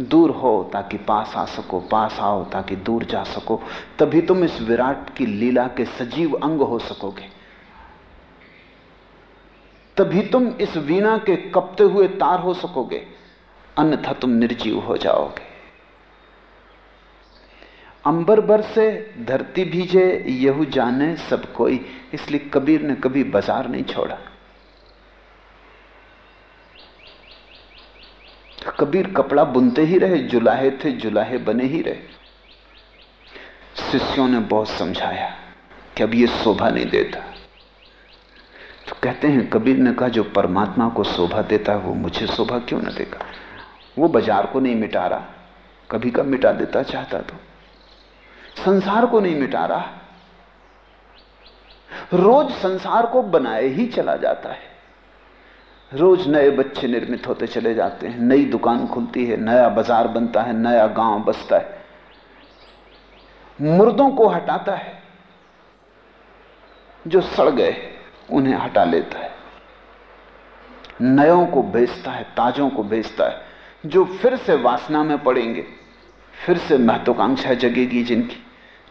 Speaker 3: दूर हो ताकि पास आ सको, पास आओ ताकि दूर जा सको, तभी तुम इस विराट की लीला के सजीव अंग हो सकोगे। तभी तुम इस वीणा के कपते हुए तार हो सकोगे। अन्यथा तुम निर्जीव हो जाओगे। अंबर बर से धरती भीजे, यहू जाने सब कोई, इसलिए कबीर ने कभी बाज़ार नहीं छोड़ा। कबीर कपड़ा बुनते ही रहे, जुलाहे थे, जुलाहे बने ही रहे। शिष्यों ने बहुत समझाया कि अब ये शोभा नहीं देता। तो कहते हैं, कबीर ने कहा, जो परमात्मा को शोभा देता है, वो मुझे शोभा क्यों ना देगा? वो बाज़ार को नहीं मिटा रहा। कभी कब मिटा देता, चाहता तो। संसार को नहीं मिटा रहा। रोज संसार को बनाए ही चला जाता है। रोज नए बच्चे निर्मित होते चले जाते हैं। नई दुकान खुलती है, नया बाज़ार बनता है, नया गाँव बसता है। मुर्दों को हटाता है। जो सड़ गए, उन्हें हटा लेता है। नयों को बेचता है, ताजों को बेचता है। जो फिर से वासना में पड़ेंगे, फिर से महत्वाकांक्षा जगेगी जिनकी,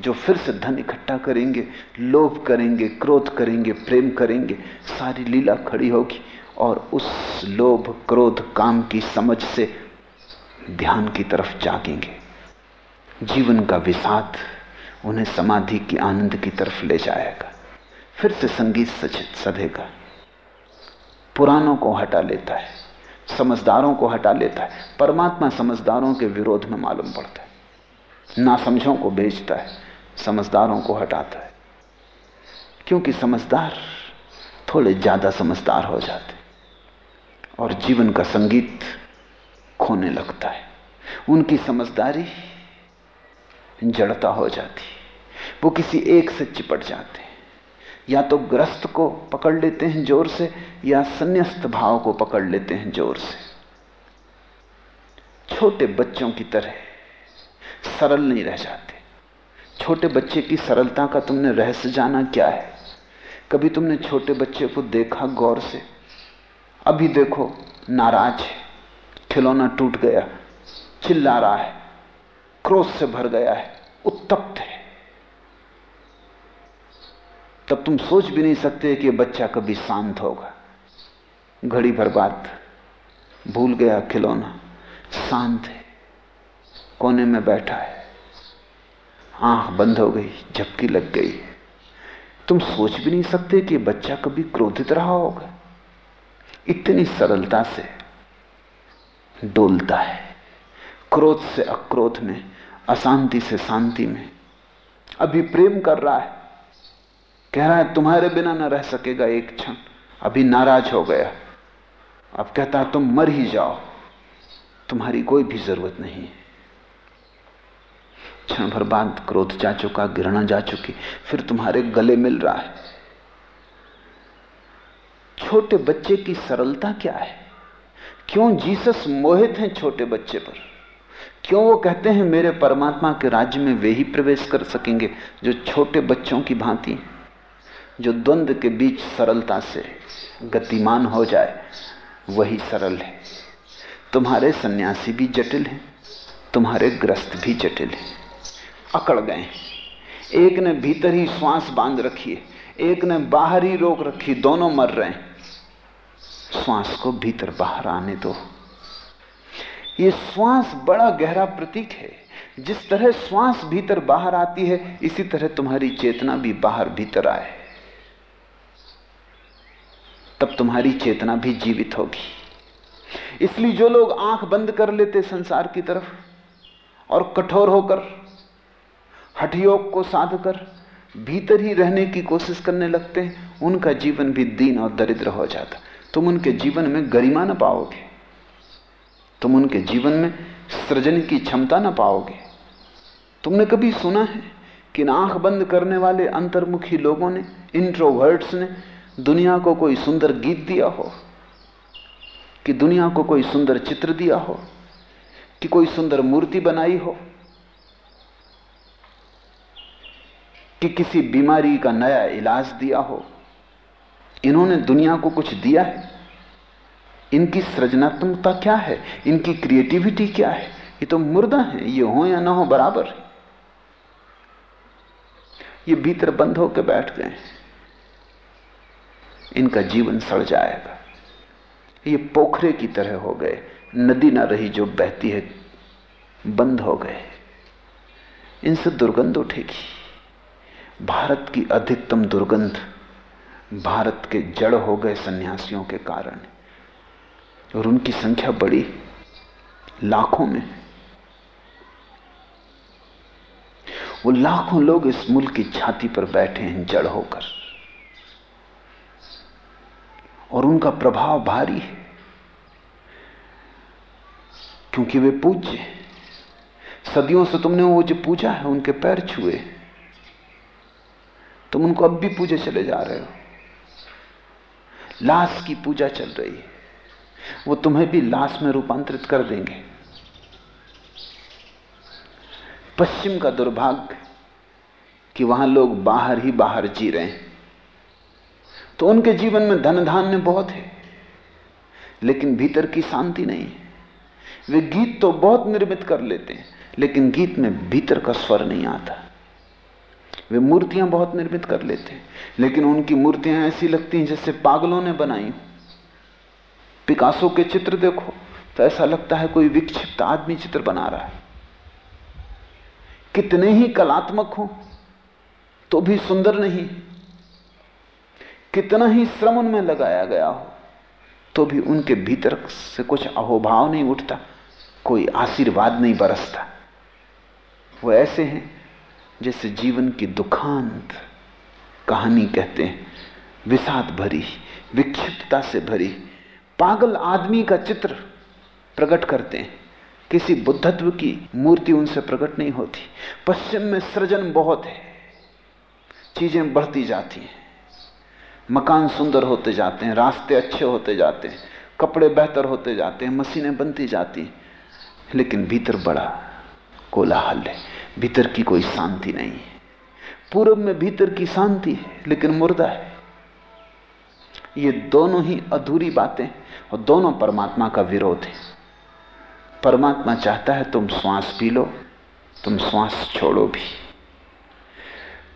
Speaker 3: जो फिर से धन इकट्ठा करेंगे, लोभ करेंगे, क्रोध करेंगे, प्रेम करेंगे, सारी लीला खड़ी होगी और उस लोभ, क्रोध, काम की समझ से ध्यान की तरफ़ जागेंगे। जीवन का विषाद उन्हें समाधि की आनंद की तरफ़ ले जाएगा, फिर से संगीत सचित सधेगा पुरानों को हटा लेता है। समझदारों को हटा लेता है। परमात्मा समझदारों के विरोध में मालूम पड़ता है। ना समझों को बेचता है, समझदारों को हटाता है। क्योंकि समझदार थोड़े ज़्यादा समझदार हो जाते और जीवन का संगीत खोने लगता है। उनकी समझदारी जड़ता हो जाती वो किसी एक से चिपट जाते या तो ग्रस्त को पकड़ लेते हैं ज़ोर से, या संन्यास्त भाव को पकड़ लेते हैं ज़ोर से। छोटे बच्चों की तरह सरल नहीं रह जाते। छोटे बच्चे की सरलता का तुमने रहस्य जाना क्या है? कभी तुमने छोटे बच्चे को देखा गौर से? अभी देखो, नाराज़ है, खिलौना टूट गया, चिल्ला रहा है, क्रोध से भर गया है, उत्तप्त है। तब तुम सोच भी नहीं सकते कि बच्चा कभी शांत होगा। घड़ी भर बाद भूल गया खिलौना, शांत है, कोने में बैठा है। आँख बंद हो गई, झपकी लग गई है। तुम सोच भी नहीं सकते कि बच्चा कभी क्रोधित रहा होगा। इतनी सरलता से डोलता है। क्रोध से अक्रोध में, अशांति से शांति में। अभी प्रेम कर रहा है। कह रहा है, तुम्हारे बिना ना रह सकेगा एक क्षण। अभी नाराज़ हो गया। अब कहता, तुम मर ही जाओ। तुम्हारी कोई भी ज़रूरत नहीं है। क्षण भर बाद क्रोध जा चुका, घृणा जा चुकी, फिर तुम्हारे गले मिल रहा है। छोटे बच्चे की सरलता क्या है? क्यों जीसस मोहित हैं छोटे बच्चे पर? क्यों वो कहते हैं, मेरे परमात्मा के राज्य में वे ही प्रवेश कर सकेंगे, जो छोटे बच्चों की भांति हैं? जो द्वंद्व के बीच सरलता से गतिमान हो जाए, वही सरल है। तुम्हारे सन्यासी भी जटिल हैं, तुम्हारे ग्रस्त भी जटिल हैं। अकड़ गए एक ने भीतर ही श्वास बाँध रखी है, एक ने बाहर ही रोक रखी दोनों मर रहे हैं। श्वास को भीतर बाहर आने दो। ये श्वास बड़ा गहरा प्रतीक है। जिस तरह श्वास भीतर बाहर आती है, इसी तरह तुम्हारी चेतना भी बाहर भीतर आए। तब तुम्हारी चेतना भी जीवित होगी। इसलिए जो लोग आँख बंद कर लेते संसार की तरफ़ और कठोर होकर, हठयोग को साध कर भीतर ही रहने की कोशिश करने लगते हैं, उनका जीवन भी दीन और दरिद्र हो जाता। तुम उनके जीवन में गरिमा ना पाओगे। तुम उनके जीवन में सृजन की क्षमता ना पाओगे। तुमने कभी सुना है कि आँख बंद करने वाले अंतर्मुखी लोगों ने इंट्रोवर्ट्स ने दुनिया को कोई सुंदर गीत दिया हो, कि दुनिया को कोई सुंदर चित्र दिया हो, कि कोई सुंदर मूर्ति बनाई हो, कि किसी बीमारी का नया इलाज दिया हो, इन्होंने दुनिया को कुछ दिया है? इनकी सृजनात्मकता क्या है? इनकी क्रिएटिविटी क्या है? ये तो मुर्दा है, ये हो या ना हो बराबर ये भीतर बंद होकर बैठ गए इनका जीवन सड़ जाएगा। ये पोखरे की तरह हो गए। नदी ना रही जो बहती है, बंद हो गए। इनसे दुर्गंध उठेगी। भारत की अधिकतम दुर्गंध भारत के जड़ हो गए सन्यासियों के कारण। और उनकी संख्या बड़ी, लाखों में वो लाखों लोग इस मुल्क की छाती पर बैठे हैं जड़ होकर। और उनका प्रभाव भारी है। क्योंकि वे पूज्य सदियों से तुमने वो जो पूजा है, उनके पैर छुए। तुम उनको अब भी पूजे चले जा रहे हो। लाश की पूजा चल रही है। वो तुम्हें भी लाश में रूपांतरित कर देंगे। पश्चिम का दुर्भाग्य कि वहाँ लोग बाहर ही बाहर जी रहे हैं। तो उनके जीवन में धन धान्य बहुत है, लेकिन भीतर की शांति नहीं है। वे गीत तो बहुत निर्मित कर लेते हैं, लेकिन गीत में भीतर का स्वर नहीं आता। वे मूर्तियाँ बहुत निर्मित कर लेते हैं, लेकिन उनकी मूर्तियाँ ऐसी लगती हैं जैसे पागलों ने बनाई पिकासो के चित्र देखो तो ऐसा लगता है कोई विक्षिप्त आदमी चित्र बना रहा है। कितने ही कलात्मक हो तो भी सुंदर नहीं। कितना ही श्रम उनमें लगाया गया हो तो भी उनके भीतर से कुछ अहोभाव नहीं उठता, कोई आशीर्वाद नहीं बरसता। वो ऐसे हैं जैसे जीवन की दुखांत कहानी कहते हैं, विषाद भरी, विक्षिप्तता से भरी, पागल आदमी का चित्र प्रकट करते हैं। किसी बुद्धत्व की मूर्ति उनसे प्रकट नहीं होती। पश्चिम में सृजन बहुत है, चीज़ें बढ़ती जाती हैं। मकान सुंदर होते जाते हैं, रास्ते अच्छे होते जाते हैं, कपड़े बेहतर होते जाते हैं, मशीनें बनती जाती हैं, लेकिन भीतर बड़ा कोलाहल है, भीतर की कोई शांति नहीं है। पूर्व में भीतर की शांति है, लेकिन मुर्दा है। ये दोनों ही अधूरी बातें और दोनों परमात्मा का विरोध है। परमात्मा चाहता है तुम श्वास पी लो, तुम श्वास छोड़ो भी।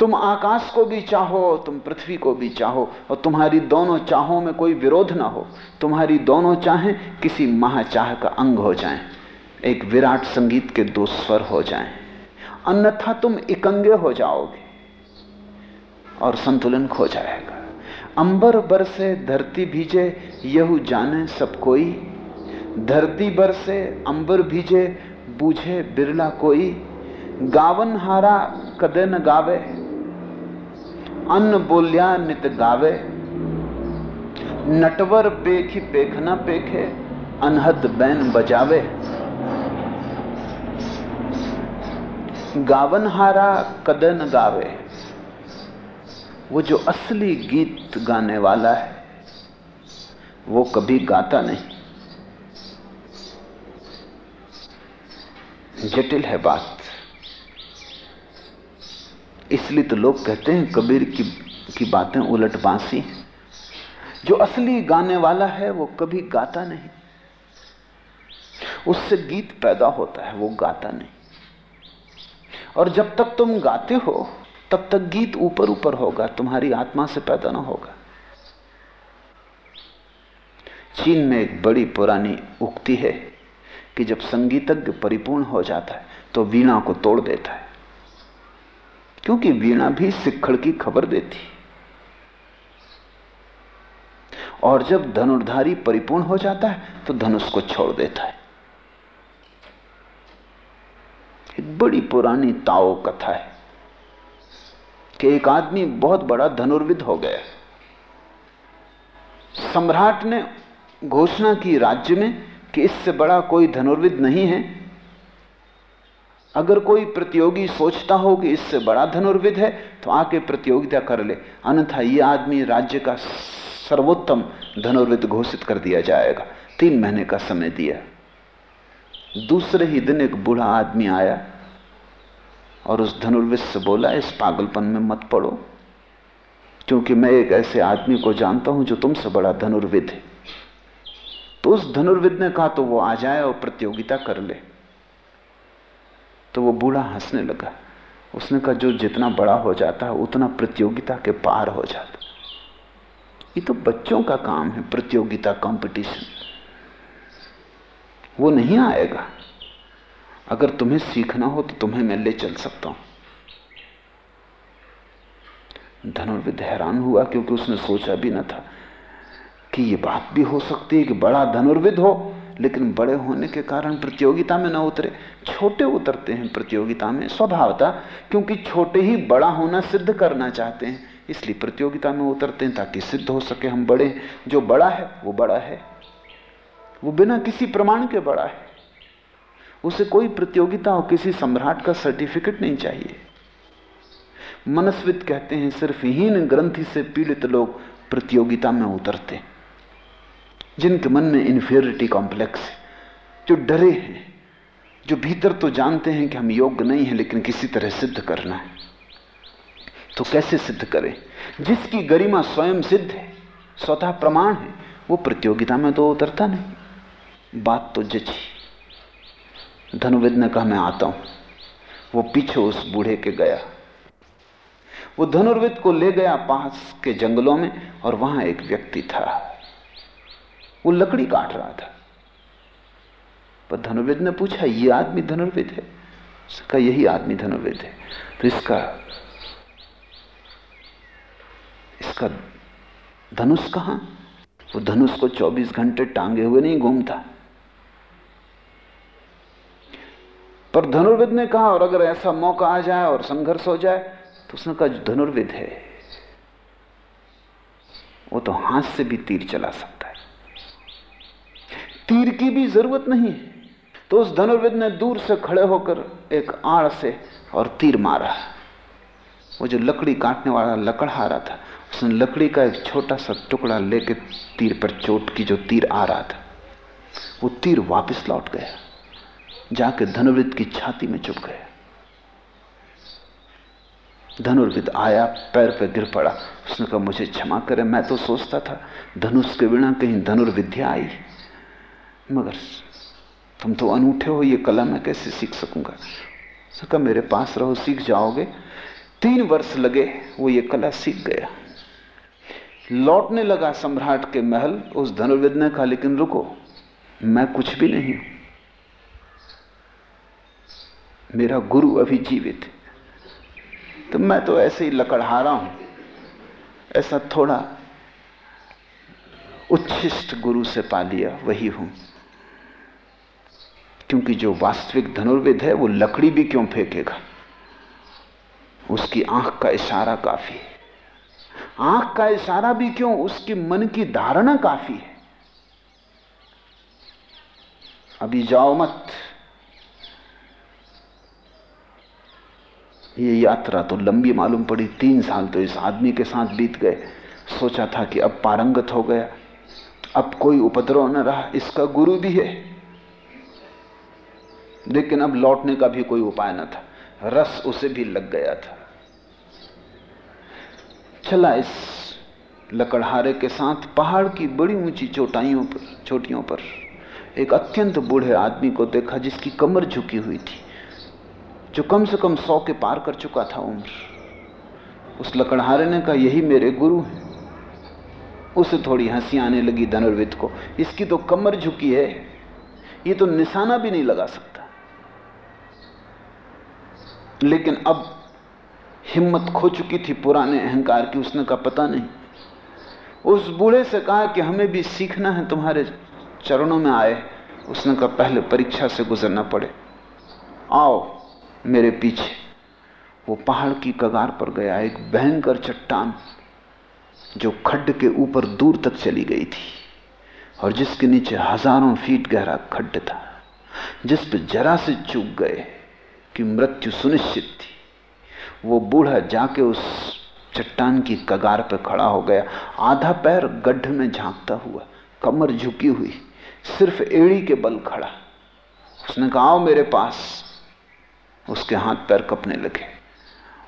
Speaker 3: तुम आकाश को भी चाहो, तुम पृथ्वी को भी चाहो और तुम्हारी दोनों चाहों में कोई विरोध ना हो। तुम्हारी दोनों चाहें किसी महाचाह का अंग हो जाएँ, एक विराट संगीत के दो स्वर हो जाएँ। अन्यथा तुम इकंगे हो जाओगे और संतुलन खो जाएगा। अंबर बरसे धरती भीजे, यहू जाने सब कोई। धरती बरसे अंबर भीजे, बूझे बिरला कोई। गावन हारा कदे न गावे। अन्न बोलिया नित गावे। नटवर पेखी पेखना पेखे, अनहद बैन बजावे। गावनहारा कदन गावे। वो जो असली गीत गाने वाला है, वो कभी गाता नहीं। जटिल है बात। इसलिए तो लोग कहते हैं कबीर की की बातें उलट बांसी जो असली गाने वाला है, वो कभी गाता नहीं। उससे गीत पैदा होता है, वो गाता नहीं। और जब तक तुम गाते हो, तब तक गीत ऊपर ऊपर होगा, तुम्हारी आत्मा से पैदा ना होगा। चीन में एक बड़ी पुरानी उक्ति है कि जब संगीतज्ञ परिपूर्ण हो जाता है तो वीणा को तोड़ देता है। क्योंकि वीणा भी सिक्खड़ की खबर देती। और जब धनुर्धारी परिपूर्ण हो जाता है तो धनुष को छोड़ देता है। एक बड़ी पुरानी ताओ कथा है कि एक आदमी बहुत बड़ा धनुर्विद हो गया। सम्राट ने घोषणा की राज्य में कि इससे बड़ा कोई धनुर्विद नहीं है अगर कोई प्रतियोगी सोचता हो कि इससे बड़ा धनुर्विद है तो आके प्रतियोगिता कर ले। अन्यथा यह आदमी राज्य का सर्वोत्तम धनुर्विद घोषित कर दिया जाएगा। तीन महीने का समय दिया। दूसरे ही दिन एक बूढ़ा आदमी आया और उस धनुर्विद से बोला, इस पागलपन में मत पड़ो, क्योंकि मैं एक ऐसे आदमी को जानता हूँ जो तुमसे बड़ा धनुर्विद है। तो उस धनुर्विद ने कहा तो वो आ जाए और प्रतियोगिता कर ले। तो वो बूढ़ा हंसने लगा। उसने कहा, जो जितना बड़ा हो जाता है, उतना प्रतियोगिता के पार हो जाता ये तो बच्चों का काम है, प्रतियोगिता कंपटीशन वो नहीं आएगा। अगर तुम्हें सीखना हो तो तुम्हें मैं ले चल सकता हूँ। धनुर्विद हैरान हुआ, क्योंकि उसने सोचा भी ना था कि ये बात भी हो सकती है कि बड़ा धनुर्विद हो। लेकिन बड़े होने के कारण प्रतियोगिता में ना उतरे। छोटे उतरते हैं प्रतियोगिता में, स्वभावता, क्योंकि छोटे ही बड़ा होना सिद्ध करना चाहते हैं। इसलिए प्रतियोगिता में उतरते हैं ताकि सिद्ध हो सके हम बड़े जो बड़ा है, वो बड़ा है। वो बिना किसी प्रमाण के बड़ा है। उसे कोई प्रतियोगिता और किसी सम्राट का सर्टिफिकेट नहीं चाहिए। मनस्वित कहते हैं, सिर्फ़ हीन ग्रंथि से पीड़ित लोग प्रतियोगिता में उतरते जिनके मन में इंफियोरिटी कॉम्प्लेक्स है, जो डरे हैं, जो भीतर तो जानते हैं कि हम योग्य नहीं हैं, लेकिन किसी तरह सिद्ध करना है। तो कैसे सिद्ध करें? जिसकी गरिमा स्वयं सिद्ध है, स्वतः प्रमाण है, वो प्रतियोगिता में तो उतरता नहीं। बात तो जची। धनुविद ने कहा, मैं आता हूँ। वो पीछे उस बूढ़े के गया। वो धनुर्विद को ले गया पास के जंगलों में और वहाँ एक व्यक्ति था। वो लकड़ी काट रहा था। पर धनुर्वेद ने पूछा, ये आदमी धनुर्विद है? उसका यही आदमी धनुर्वेद है। तो इसका इसका धनुष कहाँ? वो धनुष को 24 घंटे टांगे हुए नहीं घूमता। पर धनुर्विद ने कहा, और अगर ऐसा मौका आ जाए और संघर्ष हो जाए तो उसने कहा जो धनुर्विद है। वो तो हाथ से भी तीर चला सकता। तीर की भी ज़रूरत नहीं है। तो उस धनुर्विद ने दूर से खड़े होकर एक आड़ से और तीर मारा। वो जो लकड़ी काटने वाला लकड़हारा था, उसने लकड़ी का एक छोटा सा टुकड़ा लेके तीर पर चोट की जो तीर आ रहा था, वो तीर वापस लौट गया, जाके धनुर्विद की छाती में चुप गया। धनुर्विद आया, पैर पर गिर पड़ा। उसने कहा, मुझे क्षमा करे, मैं तो सोचता था, धनुष के बिना कहीं धनुर्विद्या आई। मगर तुम तो अनूठे हो, ये कला मैं कैसे सीख सकूँगा? कहा, मेरे पास रहो, सीख जाओगे। तीन वर्ष लगे, वो ये कला सीख गया। लौटने लगा सम्राट के महल, उस धनुर्विद ने कहा लेकिन रुको, मैं कुछ भी नहीं हूँ। मेरा गुरु अभी जीवित तो मैं तो ऐसे ही लकड़हारा हूँ। ऐसा थोड़ा उच्छिष्ट गुरु से पा लिया, वही हूँ। क्योंकि जो वास्तविक धनुर्विद है, वो लकड़ी भी क्यों फेंकेगा? उसकी आँख का इशारा काफ़ी है। आँख का इशारा भी क्यों? उसकी मन की धारणा काफ़ी है। अभी जाओ मत। ये यात्रा तो लंबी मालूम पड़ी। तीन साल तो इस आदमी के साथ बीत गए। सोचा था कि अब पारंगत हो गया। अब कोई उपद्रव न रहा। इसका गुरु भी है। लेकिन अब लौटने का भी कोई उपाय न था। रस उसे भी लग गया था। चला इस लकड़हारे के साथ पहाड़ की बड़ी ऊँची चोटाइयों पर चोटियों पर। एक अत्यंत बूढ़े आदमी को देखा जिसकी कमर झुकी हुई थी, जो कम से कम सौ के पार कर चुका था उम्र। उस लकड़हारे ने कहा, यही मेरे गुरु हैं। उसे थोड़ी हँसी आने लगी धनुर्विद को। इसकी तो कमर झुकी है। ये तो निशाना भी नहीं लगा सकता। लेकिन अब हिम्मत खो चुकी थी पुराने अहंकार की, उसने कहा, पता नहीं। उस बूढ़े से कहा कि हमें भी सीखना है, तुम्हारे चरणों में आए। उसने कहा, पहले परीक्षा से गुजरना पड़े। आओ मेरे पीछे। वो पहाड़ की कगार पर गया, एक भयंकर चट्टान जो खड्ड के ऊपर दूर तक चली गई थी और जिसके नीचे हज़ारों फीट गहरा खड्ड था, जिस पर जरा से चूक गए। कि मृत्यु सुनिश्चित थी। वो बूढ़ा जाके उस चट्टान की कगार पर खड़ा हो गया। आधा पैर गड्ढ में झांकता हुआ, कमर झुकी हुई, सिर्फ़ एड़ी के बल खड़ा। उसने कहा मेरे पास। उसके हाथ पैर कपने लगे।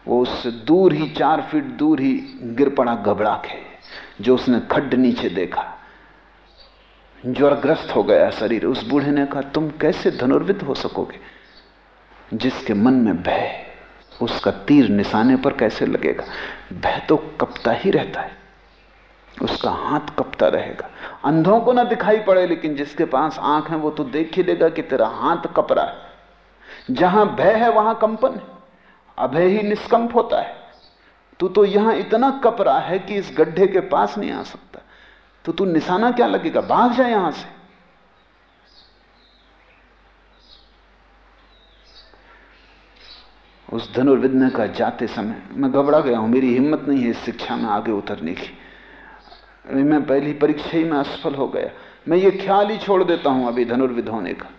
Speaker 3: वो उससे दूर ही, चार फीट दूर ही गिर पड़ा घबरा के, जो उसने खड्ड नीचे देखा। ज्वरग्रस्त हो गया शरीर। उस बूढ़े ने कहा, तुम कैसे धनुर्विद हो सकोगे? जिसके मन में भय, उसका तीर निशाने पर कैसे लगेगा? भय तो कपता ही रहता है। उसका हाथ कपता रहेगा। अंधों को ना दिखाई पड़े, लेकिन जिसके पास आँख है, वो तो देख ही लेगा कि तेरा हाथ कप रहा है। जहाँ भय है, वहाँ कंपन है। अभय ही निष्कंप होता है। तू तो यहाँ इतना कप रहा है कि इस गड्ढे के पास नहीं आ सकता। तो तू निशाना क्या लगेगा? भाग जाए यहाँ से। उस धनुर्विद का जाते समय मैं घबरा गया हूँ, मेरी हिम्मत नहीं है इस शिक्षा में आगे उतरने की। मैं पहली परीक्षा ही में असफल हो गया। मैं ये ख्याल ही छोड़ देता हूँ अभी धनुर्विद होने का।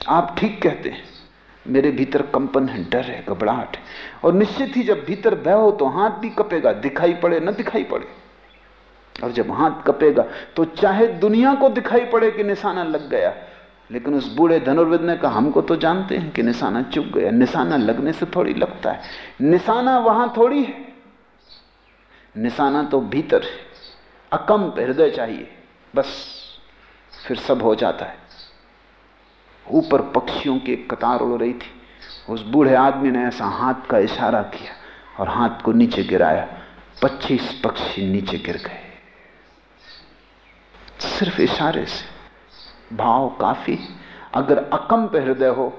Speaker 3: आप ठीक कहते हैं, मेरे भीतर कंपन है, डर है, घबराहट है। और निश्चित ही जब भीतर भय हो तो हाथ भी कपेगा, दिखाई पड़े, न दिखाई पड़े। और जब हाथ कपेगा तो चाहे दुनिया को दिखाई पड़े कि निशाना लग गया लेकिन उस बूढ़े धनुर्विद ने कहा, हमको तो जानते हैं कि निशाना चुक गया, निशाना लगने से थोड़ी लगता है। निशाना वहाँ थोड़ी है। निशाना तो भीतर है। अकम्प हृदय चाहिए, बस, फिर सब हो जाता है। ऊपर पक्षियों की कतार उड़ रही थी। उस बूढ़े आदमी ने ऐसा हाथ का इशारा किया और हाथ को नीचे गिराया। पच्चीस पक्षी नीचे गिर गए। सिर्फ़ इशारे से भाव काफ़ी। अगर अकम्प हृदय हो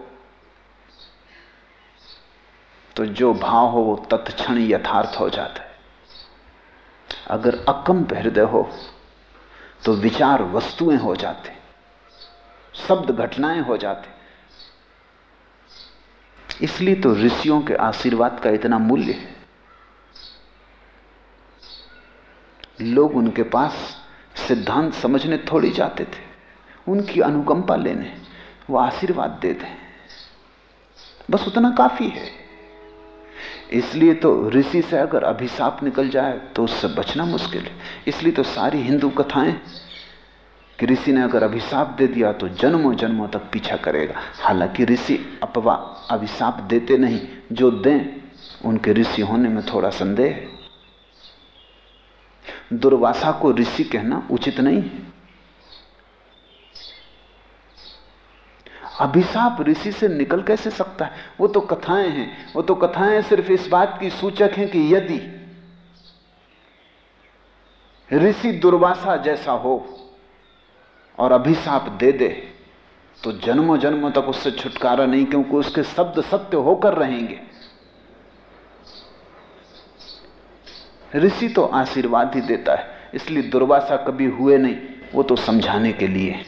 Speaker 3: तो जो भाव हो वो तत्क्षण यथार्थ हो जाता है। अगर अकम्प हृदय हो तो विचार वस्तुएँ हो जाते, शब्द घटनाएँ हो जाते। इसलिए तो ऋषियों के आशीर्वाद का इतना मूल्य है। लोग उनके पास सिद्धांत समझने थोड़ी जाते थे। उनकी अनुकंपा लेने, वो आशीर्वाद दे दें बस उतना काफ़ी है। इसलिए तो ऋषि से अगर अभिशाप निकल जाए तो उससे बचना मुश्किल है। इसलिए तो सारी हिंदू कथाएँ, कि ऋषि ने अगर अभिशाप दे दिया तो जन्मों जन्मों तक पीछा करेगा। हालाँकि ऋषि अपवा अभिशाप देते नहीं, जो दें, उनके ऋषि होने में थोड़ा संदेह है। दुर्वासा को ऋषि कहना उचित नहीं है। अभिशाप ऋषि से निकल कैसे सकता है? वो तो कथाएँ हैं। वो तो कथाएँ सिर्फ़ इस बात की सूचक हैं कि यदि ऋषि दुर्वासा जैसा हो और अभिशाप दे दे तो जन्मों जन्मों तक उससे छुटकारा नहीं, क्योंकि उसके शब्द सत्य होकर रहेंगे। ऋषि तो आशीर्वाद ही देता है, इसलिए दुर्वासा कभी हुए नहीं, वो तो समझाने के लिए।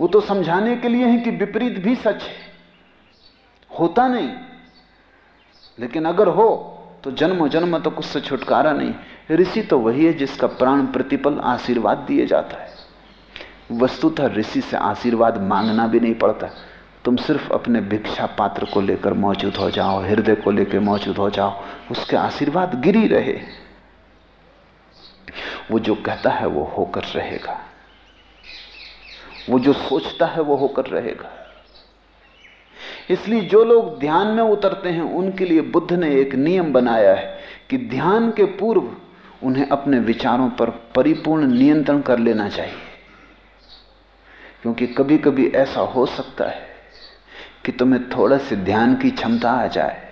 Speaker 3: वो तो समझाने के लिए है कि विपरीत भी सच है। होता नहीं। लेकिन अगर हो तो जन्म जन्म तक उससे छुटकारा नहीं। ऋषि तो वही है जिसका प्राण प्रतिपल आशीर्वाद दिए जाता है। वस्तुतः ऋषि से आशीर्वाद मांगना भी नहीं पड़ता। तुम सिर्फ़ अपने भिक्षा पात्र को लेकर मौजूद हो जाओ, हृदय को लेकर मौजूद हो जाओ। उसके आशीर्वाद गिरी रहे। वो जो कहता है, वो होकर रहेगा। वो जो सोचता है वो होकर रहेगा। इसलिए जो लोग ध्यान में उतरते हैं, उनके लिए बुद्ध ने एक नियम बनाया है कि ध्यान के पूर्व उन्हें अपने विचारों पर परिपूर्ण नियंत्रण कर लेना चाहिए। क्योंकि कभी कभी ऐसा हो सकता है कि तुम्हें थोड़ा से ध्यान की क्षमता आ जाए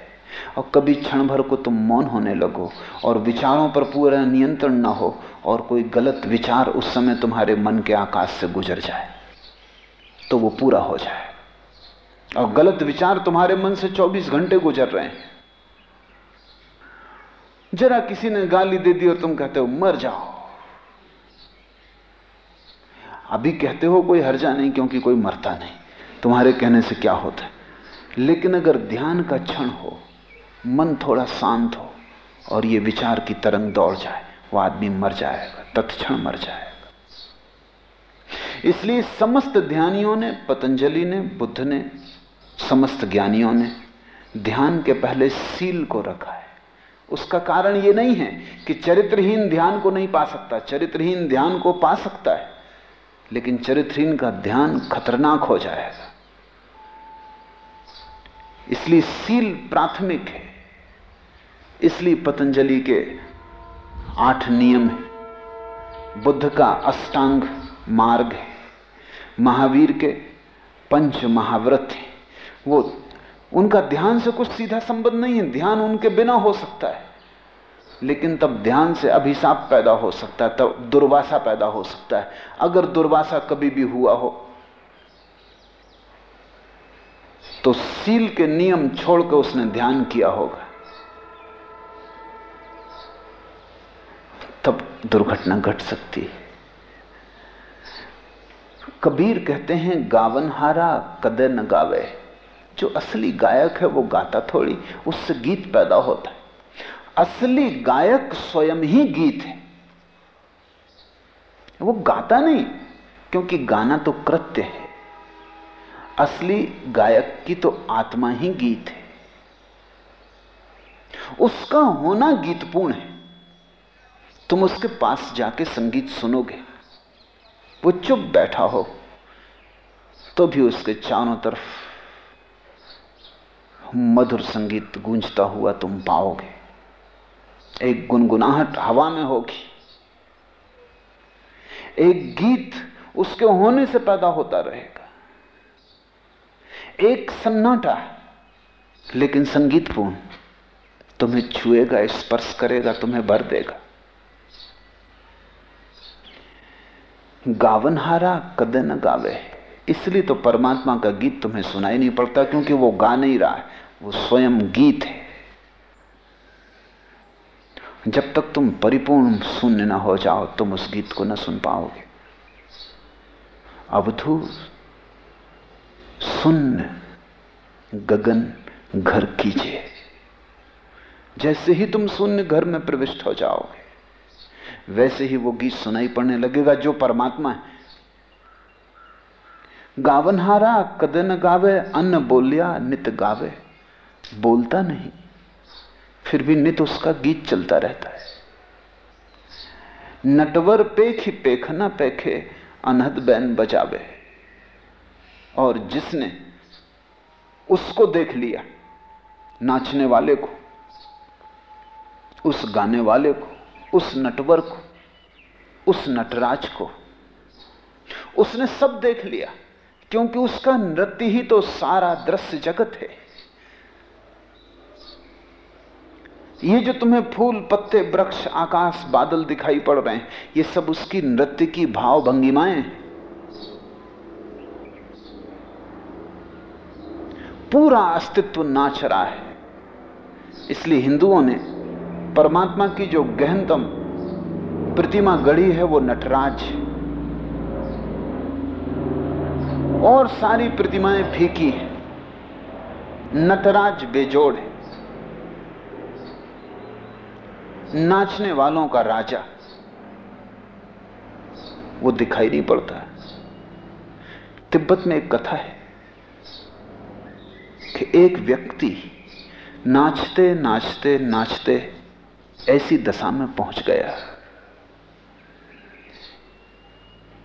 Speaker 3: और कभी क्षण भर को तुम मौन होने लगो और विचारों पर पूरा नियंत्रण ना हो और कोई गलत विचार उस समय तुम्हारे मन के आकाश से गुजर जाए। तो वो पूरा हो जाए। और गलत विचार तुम्हारे मन से 24 घंटे गुजर रहे हैं। जरा किसी ने गाली दे दी और तुम कहते हो, मर जाओ। अभी कहते हो कोई हर्जा नहीं क्योंकि कोई मरता नहीं। तुम्हारे कहने से क्या होता है? लेकिन अगर ध्यान का क्षण हो, मन थोड़ा शांत हो, और ये विचार की तरंग दौड़ जाए, वो आदमी मर जाएगा, तत्क्षण मर जाएगा। इसलिए समस्त ध्यानियों ने, पतंजलि ने, बुद्ध ने, समस्त ज्ञानियों ने ध्यान के पहले सील को रखा है। उसका कारण यह नहीं है कि चरित्रहीन ध्यान को नहीं पा सकता। चरित्रहीन ध्यान को पा सकता है, लेकिन चरित्रहीन का ध्यान खतरनाक हो जाएगा। इसलिए सील प्राथमिक है। इसलिए पतंजलि के आठ नियम है। बुद्ध का अष्टांग मार्ग है। महावीर के पंच महाव्रत है। वो, उनका ध्यान से कुछ सीधा संबंध नहीं है। ध्यान उनके बिना हो सकता है। लेकिन तब ध्यान से अभिशाप पैदा हो सकता है, तब दुर्वासा पैदा हो सकता है। अगर दुर्वासा कभी भी हुआ हो तो सील के नियम छोड़कर उसने ध्यान किया होगा। तब दुर्घटना घट सकती है। कबीर कहते हैं गावनहारा कदे न गावे। जो असली गायक है, वो गाता थोड़ी, उससे गीत पैदा होता है। असली गायक स्वयं ही गीत है। वो गाता नहीं, क्योंकि गाना तो कृत्य है। असली गायक की तो आत्मा ही गीत है। उसका होना गीतपूर्ण है। तुम उसके पास जाके संगीत सुनोगे। वो चुप बैठा हो तो भी उसके चारों तरफ़ मधुर संगीत गूंजता हुआ तुम पाओगे। एक गुनगुनाहट हवा में होगी। एक गीत उसके होने से पैदा होता रहेगा। एक सन्नाटा, लेकिन संगीतपूर्ण, तुम्हें छुएगा, स्पर्श करेगा, तुम्हें भर देगा। गावनहारा कदे न गावे इसलिए तो परमात्मा का गीत तुम्हें सुनाई नहीं पड़ता, क्योंकि वो गा नहीं रहा है। वो स्वयं गीत है। जब तक तुम परिपूर्ण शून्य ना हो जाओ, तुम उस गीत को न सुन पाओगे। अवधू शून्य, गगन, घर कीजिए। जैसे ही तुम शून्य घर में प्रविष्ट हो जाओगे वैसे ही वो गीत सुनाई पड़ने लगेगा जो परमात्मा है। गावनहारा कद न गावे, अन्न बोलिया, नित गावे। बोलता नहीं, फिर भी नित उसका गीत चलता रहता है। नटवर पेख पेखना पेखे, अनहद बैन बजावे। और जिसने उसको देख लिया, नाचने वाले को, उस गाने वाले को उस नटवर को, उस नटराज को। उसने सब देख लिया, क्योंकि उसका नृत्य ही तो सारा दृश्य जगत है। ये जो तुम्हें फूल, पत्ते, वृक्ष, आकाश, बादल दिखाई पड़ रहे हैं, ये सब उसकी नृत्य की भाव भंगिमाएँ पूरा अस्तित्व नाच रहा है, इसलिए हिंदुओं ने परमात्मा की जो गहनतम प्रतिमा गढ़ी है, वो नटराज और सारी प्रतिमाएँ फीकी हैं। नटराज बेजोड़ है। नाचने वालों का राजा, वो दिखाई नहीं पड़ता। तिब्बत में एक कथा है कि एक व्यक्ति नाचते नाचते नाचते ऐसी दशा में पहुँच गया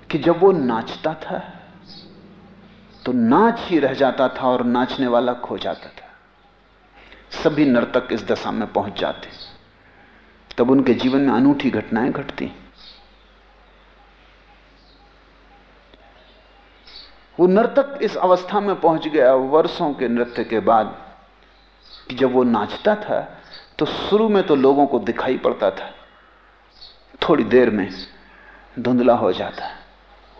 Speaker 3: कि जब वो नाचता था तो नाच ही रह जाता था और नाचने वाला खो जाता था। सभी नर्तक इस दशा में पहुँच जाते। तब उनके जीवन में अनूठी घटनाएँ घटती। वो नर्तक इस अवस्था में पहुँच गया वर्षों के नृत्य के बाद कि जब वो नाचता था तो शुरू में तो लोगों को दिखाई पड़ता था। थोड़ी देर में धुंधला हो जाता,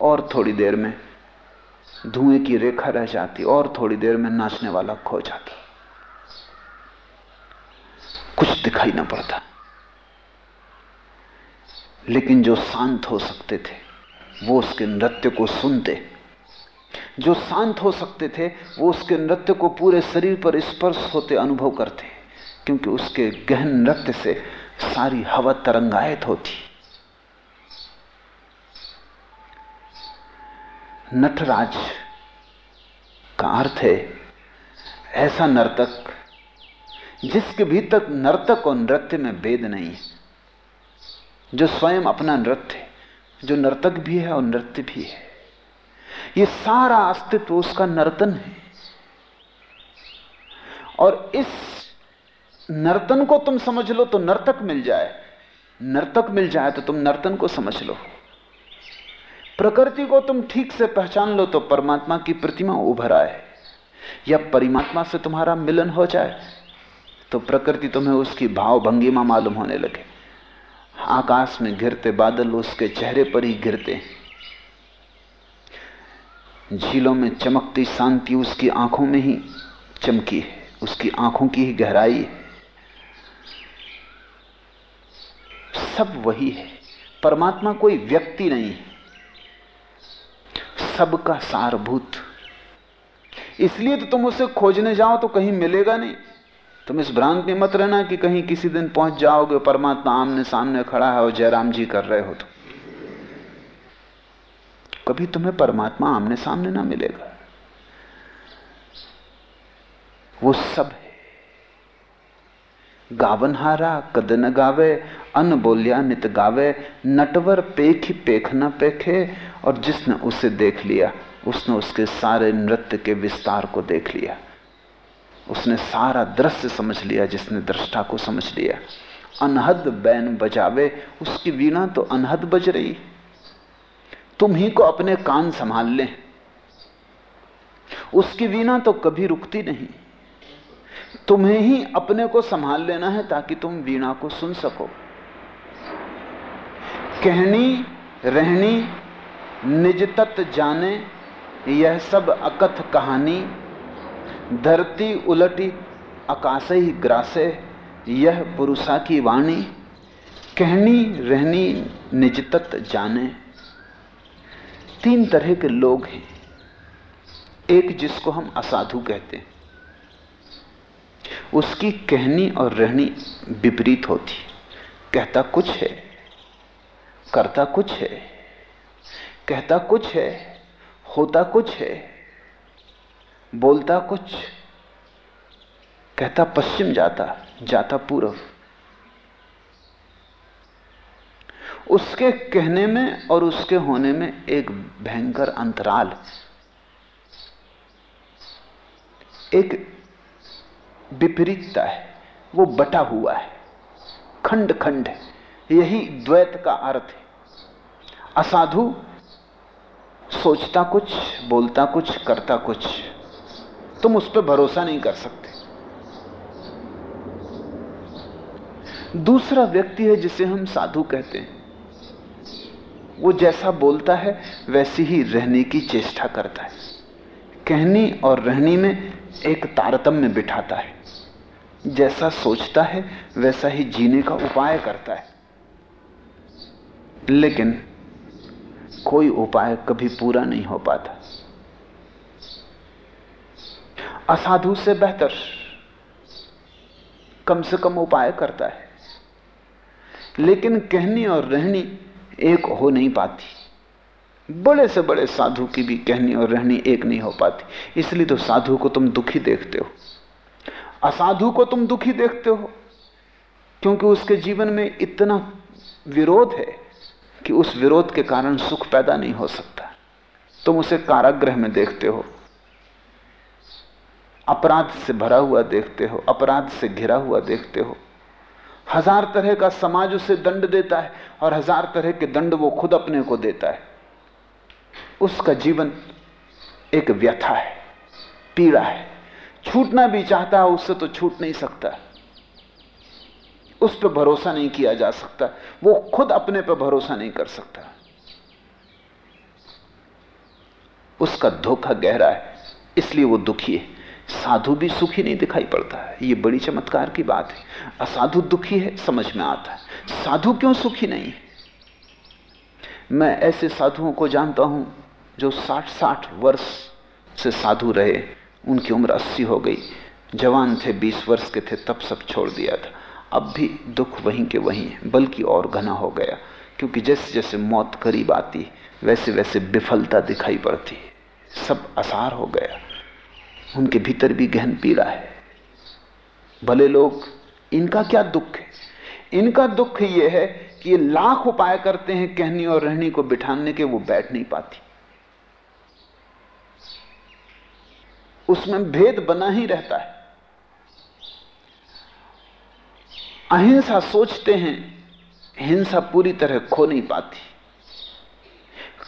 Speaker 3: और थोड़ी देर में धुएँ की रेखा रह जाती, और थोड़ी देर में नाचने वाला खो जाता। कुछ दिखाई ना पड़ता। लेकिन जो शांत हो सकते थे, वो उसके नृत्य को सुनते। जो शांत हो सकते थे, वो उसके नृत्य को पूरे शरीर पर स्पर्श होते, अनुभव करते। क्योंकि उसके गहन नृत्य से सारी हवा तरंगायत होती। नटराज का अर्थ है, ऐसा नर्तक, जिसके भीतर नर्तक और नृत्य में भेद नहीं है, जो स्वयं अपना नृत्य है, जो नर्तक भी है और नृत्य भी है। ये सारा अस्तित्व उसका नर्तन है। और इस नर्तन को तुम समझ लो तो नर्तक मिल जाए। नर्तक मिल जाए तो तुम नर्तन को समझ लो। प्रकृति को तुम ठीक से पहचान लो तो परमात्मा की प्रतिमा उभर आए। या परमात्मा से तुम्हारा मिलन हो जाए तो प्रकृति तुम्हें उसकी भाव भंगिमा मालूम होने लगे। आकाश में गिरते बादल उसके चेहरे पर ही गिरते झीलों में चमकती शांति उसकी आँखों में ही चमकी है, उसकी आँखों की ही गहराई है। सब वही है। परमात्मा कोई व्यक्ति नहीं है। सबका सारभूत। इसलिए तो तुम उसे खोजने जाओ तो कहीं मिलेगा नहीं। तुम इस भ्रांत में मत रहना कि कहीं किसी दिन पहुँच जाओगे, परमात्मा आमने सामने खड़ा है और जयराम जी कर रहे हो तो कभी तुम्हें परमात्मा आमने सामने ना मिलेगा। वो सब है। गावनहारा कद न गावे अन बोलिया नित गावे, नटवर पेख ही पेख न पेखे, और जिसने उसे देख लिया, उसने उसके सारे नृत्य के विस्तार को देख लिया। उसने सारा दृश्य समझ लिया, जिसने दृष्टा को समझ लिया। अनहद बैन बजावे, उसकी वीणा तो अनहद बज रही। तुम ही को अपने कान संभाल ले। उसकी वीणा तो कभी रुकती नहीं। तुम्हें ही अपने को संभाल लेना है ताकि तुम वीणा को सुन सको। कहनी, रहनी निज तत् जाने, यह सब अकथ कहानी। धरती उलटी, आकाश ही ग्रासे, यह पुरुषा की वाणी। कहनी, रहनी निज तत् जाने। तीन तरह के लोग हैं, एक जिसको हम असाधु कहते हैं। उसकी कहनी और रहनी विपरीत होती। कहता कुछ है करता कुछ है, कहता कुछ है, होता कुछ है, बोलता कुछ, कहता पश्चिम जाता जाता पूर्व उसके कहने में और उसके होने में एक भयंकर अंतराल, एक विपरीतता है, वो बटा हुआ है खंड खंड है, यही द्वैत का अर्थ है। असाधु, सोचता कुछ, बोलता कुछ, करता कुछ, तुम उस पर भरोसा नहीं कर सकते। दूसरा व्यक्ति है जिसे हम साधु कहते हैं। वो जैसा बोलता है, वैसी ही रहने की चेष्टा करता है। कहनी और रहनी में एक तारतम्य बिठाता है। जैसा सोचता है, वैसा ही जीने का उपाय करता है। लेकिन कोई उपाय कभी पूरा नहीं हो पाता। असाधु से बेहतर कम से कम उपाय करता है। लेकिन कहनी और रहनी एक हो नहीं पाती। बड़े से बड़े साधु की भी कहनी और रहनी एक नहीं हो पाती। इसलिए तो साधु को तुम दुखी देखते हो। असाधु को तुम दुखी देखते हो, क्योंकि उसके जीवन में इतना विरोध है। कि उस विरोध के कारण सुख पैदा नहीं हो सकता। तुम उसे कारागृह में देखते हो। अपराध से भरा हुआ देखते हो, अपराध से घिरा हुआ देखते हो। हज़ार तरह का समाज उसे दंड देता है और हज़ार तरह के दंड वो खुद अपने को देता है। उसका जीवन एक व्यथा है, पीड़ा है। छूटना भी चाहता है, उससे तो छूट नहीं सकता। उस पर भरोसा नहीं किया जा सकता। वो खुद अपने पर भरोसा नहीं कर सकता। उसका धोखा गहरा है, इसलिए वो दुखी है। साधु भी सुखी नहीं दिखाई पड़ता है। ये बड़ी चमत्कार की बात है। असाधु दुखी है, समझ में आता है। साधु क्यों सुखी नहीं? है मैं ऐसे साधुओं को जानता हूँ, जो साठ साठ वर्ष से साधु रहे। उनकी उम्र अस्सी हो गई। जवान थे, बीस वर्ष के थे, तब सब छोड़ दिया था। अब भी दुख वहीं के वहीं है, बल्कि और घना हो गया, क्योंकि जैसे जैसे मौत करीब आती, वैसे वैसे विफलता दिखाई पड़ती, सब आसार हो गया। उनके भीतर भी गहन पीड़ा है। भले लोग, इनका क्या दुख है? इनका दुख यह है कि ये लाख उपाय करते हैं कहनी और रहनी को बिठाने के, वो बैठ नहीं पाती। उसमें भेद बना ही रहता है। अहिंसा सोचते हैं, हिंसा पूरी तरह खो नहीं पाती।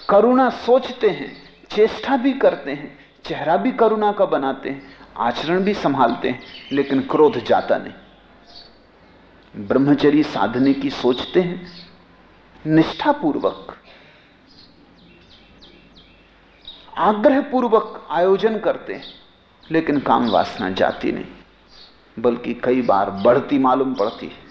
Speaker 3: करुणा सोचते हैं, चेष्टा भी करते हैं, चेहरा भी करुणा का बनाते हैं, आचरण भी संभालते हैं, लेकिन क्रोध जाता नहीं। ब्रह्मचरी साधने की सोचते हैं, निष्ठापूर्वक। आग्रह पूर्वक आयोजन करते हैं, लेकिन काम वासना जाती नहीं। बल्कि कई बार बढ़ती मालूम पड़ती है।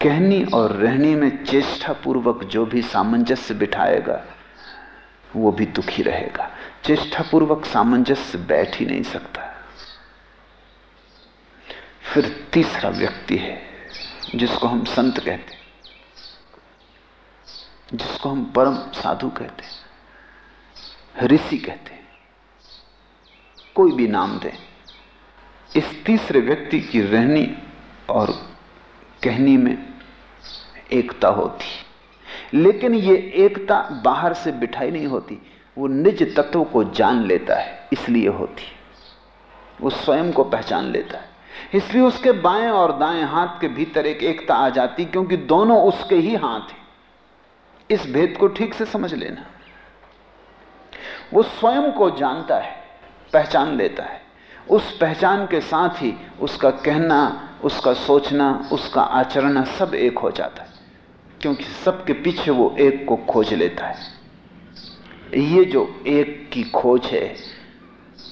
Speaker 3: कहनी और रहनी में चेष्टा पूर्वक जो भी सामंजस्य बिठाएगा, वो भी दुखी रहेगा। चेष्टा पूर्वक सामंजस्य बैठ ही नहीं सकता। फिर तीसरा व्यक्ति है, जिसको हम संत कहते जिसको हम परम साधु कहते ऋषि कहते कोई भी नाम दें। इस तीसरे व्यक्ति की रहनी और कहनी में एकता होती। लेकिन ये एकता बाहर से बिठाई नहीं होती। वो निज तत्व को जान लेता है, इसलिए होती। वो स्वयं को पहचान लेता है। इसलिए उसके बाएँ और दाएँ हाथ के भीतर एक एकता आ जाती, क्योंकि दोनों उसके ही हाथ हैं। इस भेद को ठीक से समझ लेना। वो स्वयं को जानता है। पहचान लेता है। उस पहचान के साथ ही उसका कहना, उसका सोचना, उसका आचरण सब एक हो जाता है, क्योंकि सबके पीछे वो एक को खोज लेता है। ये जो एक की खोज है,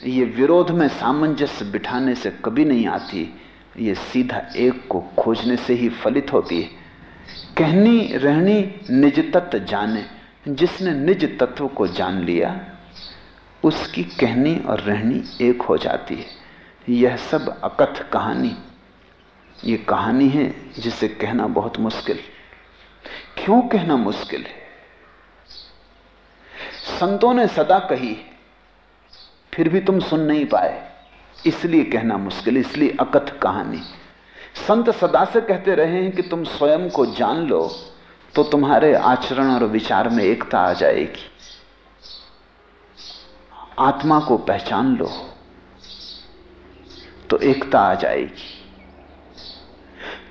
Speaker 3: ये विरोध में सामंजस्य बिठाने से कभी नहीं आती, ये सीधा एक को खोजने से ही फलित होती है। कहनी, रहनी, निज तत्व जाने, जिसने निज तत्व को जान लिया उसकी कहनी और रहनी एक हो जाती है। यह सब अकथ कहानी। ये कहानी है जिसे कहना बहुत मुश्किल। क्यों कहना मुश्किल है? संतों ने सदा कही फिर भी तुम सुन नहीं पाए। इसलिए कहना मुश्किल, इसलिए अकथ कहानी। संत सदा से कहते रहे हैं कि तुम स्वयं को जान लो तो तुम्हारे आचरण और विचार में एकता आ जाएगी। आत्मा को पहचान लो तो एकता आ जाएगी।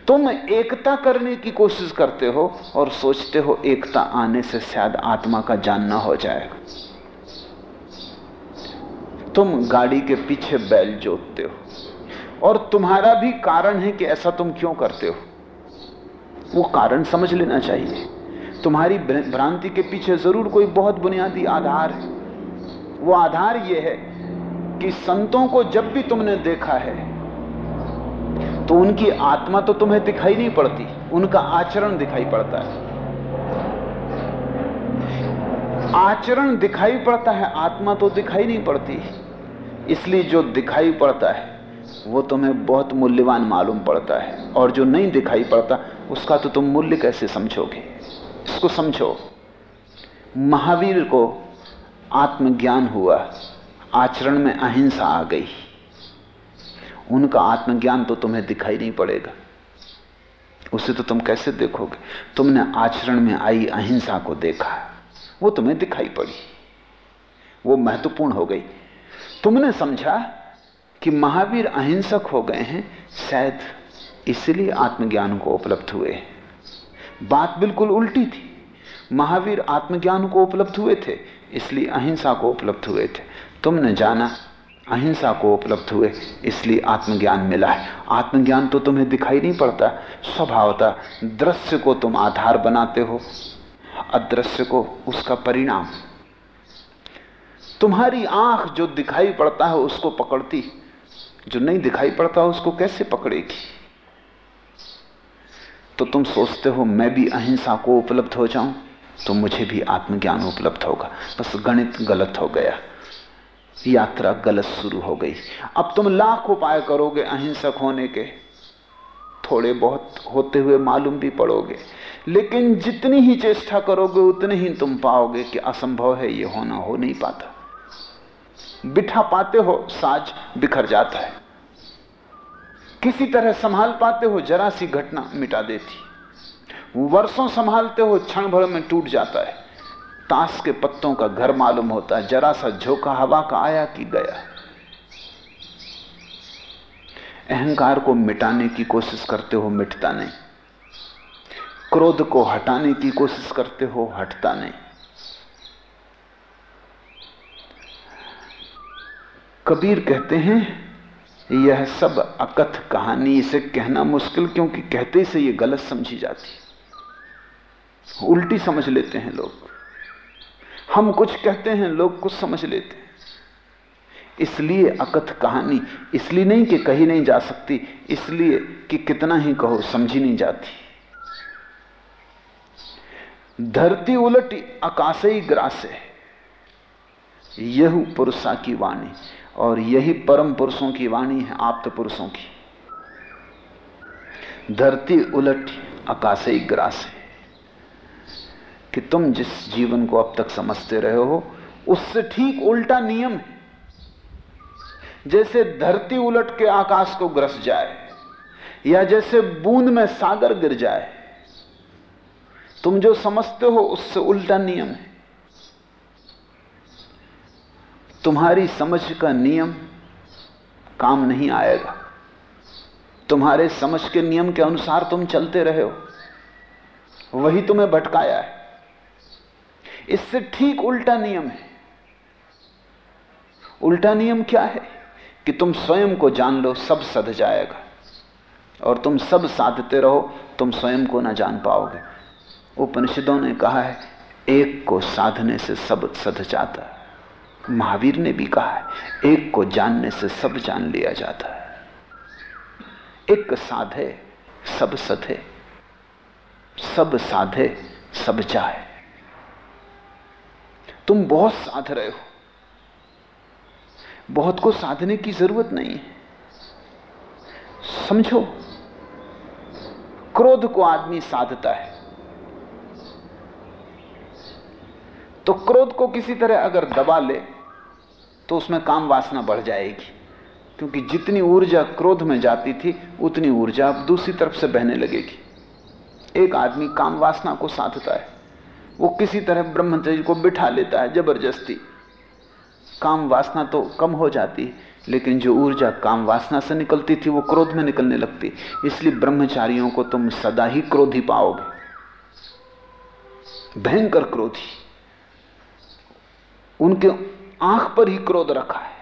Speaker 3: तुम एकता करने की कोशिश करते हो और सोचते हो एकता आने से शायद आत्मा का जानना हो जाएगा। तुम गाड़ी के पीछे बैल जोतते हो, और तुम्हारा भी कारण है कि ऐसा तुम क्यों करते हो। वो कारण समझ लेना चाहिए। तुम्हारी भ्रांति के पीछे ज़रूर कोई बहुत बुनियादी आधार है। वो आधार ये है कि संतों को जब भी तुमने देखा है तो उनकी आत्मा तो तुम्हें दिखाई नहीं पड़ती, उनका आचरण दिखाई पड़ता है। आचरण दिखाई पड़ता है, आत्मा तो दिखाई नहीं पड़ती। इसलिए जो दिखाई पड़ता है, वो तुम्हें बहुत मूल्यवान मालूम पड़ता है, और जो नहीं दिखाई पड़ता, उसका तो तुम मूल्य कैसे समझोगे? इसको समझो। महावीर को आत्मज्ञान हुआ। आचरण में अहिंसा आ गई। उनका आत्मज्ञान तो तुम्हें दिखाई नहीं पड़ेगा। उसे तो तुम कैसे देखोगे? तुमने आचरण में आई अहिंसा को देखा। वो तुम्हें दिखाई पड़ी। वो महत्वपूर्ण हो गई। तुमने समझा कि महावीर अहिंसक हो गए हैं, शायद इसलिए आत्मज्ञान को उपलब्ध हुए बात बिल्कुल उल्टी थी। महावीर आत्मज्ञान को उपलब्ध हुए थे। इसलिए अहिंसा को उपलब्ध हुए थे। तुमने जाना, अहिंसा को उपलब्ध हुए, इसलिए आत्मज्ञान मिला है। आत्मज्ञान तो तुम्हें दिखाई नहीं पड़ता, स्वभावता दृश्य को तुम आधार बनाते हो, अदृश्य को उसका परिणाम। तुम्हारी आँख जो दिखाई पड़ता है उसको पकड़ती, जो नहीं दिखाई पड़ता उसको कैसे पकड़ेगी? तो तुम सोचते हो, मैं भी अहिंसा को उपलब्ध हो जाऊँ? तो मुझे भी आत्मज्ञान उपलब्ध होगा। बस गणित गलत हो गया। यात्रा गलत शुरू हो गई। अब तुम लाख उपाय करोगे अहिंसक होने के। थोड़े बहुत होते हुए मालूम भी पड़ोगे। लेकिन जितनी ही चेष्टा करोगे, उतने ही तुम पाओगे कि असंभव है, ये होना हो नहीं पाता। बिठा पाते हो, साज बिखर जाता है। किसी तरह संभाल पाते हो, जरा सी घटना मिटा देती। वर्षों संभालते हो क्षण भर में टूट जाता है। ताश के पत्तों का घर मालूम होता है। जरा सा झोंका हवा का आया कि गया। अहंकार को मिटाने की कोशिश करते हो, मिटता नहीं। क्रोध को हटाने की कोशिश करते हो, हटता नहीं। कबीर कहते हैं, यह सब अकथ कहानी, इसे कहना मुश्किल क्योंकि कहते से यह गलत समझी जाती। उल्टी समझ लेते हैं लोग। हम कुछ कहते हैं, लोग कुछ समझ लेते हैं। इसलिए अकथ कहानी, इसलिए नहीं कि कही नहीं जा सकती, इसलिए कि कितना ही कहो, समझी नहीं जाती। धरती उलटी ग्रास है यह पुरुषा की वाणी, और यही परम पुरुषों की वाणी है, आप्त पुरुषों की। धरती उलट आकाशई ग्रास। कि तुम जिस जीवन को अब तक समझते रहे हो, उससे ठीक उल्टा नियम है। जैसे धरती उलट के आकाश को ग्रस जाए, या जैसे बूंद में सागर गिर जाए, तुम जो समझते हो, उससे उल्टा नियम है। तुम्हारी समझ का नियम काम नहीं आएगा। तुम्हारे समझ के नियम के अनुसार तुम चलते रहे हो। वही तुम्हें भटकाया है। इससे ठीक उल्टा नियम है। उल्टा नियम क्या है? कि तुम स्वयं को जान लो, सब सध जाएगा। और तुम सब साधते रहो, तुम स्वयं को ना जान पाओगे। उपनिषदों ने कहा है, एक को साधने से सब सध जाता है। महावीर ने भी कहा है, एक को जानने से सब जान लिया जाता है। एक साधे, सब सधे, सब साधे, सब जाए। तुम बहुत साध रहे हो। बहुत को साधने की ज़रूरत नहीं है। समझो, क्रोध को आदमी साधता है। तो क्रोध को किसी तरह अगर दबा ले तो उसमें काम वासना बढ़ जाएगी। क्योंकि जितनी ऊर्जा क्रोध में जाती थी, उतनी ऊर्जा अब दूसरी तरफ़ से बहने लगेगी। एक आदमी काम वासना को साधता है। वो किसी तरह ब्रह्मचर्य को बिठा लेता है ज़बरदस्ती। काम वासना तो कम हो जाती, लेकिन जो ऊर्जा काम वासना से निकलती थी, वो क्रोध में निकलने लगती। इसलिए ब्रह्मचारियों को तुम सदा ही क्रोधी पाओगे। भयंकर क्रोधी। उनके आँख पर ही क्रोध रखा है।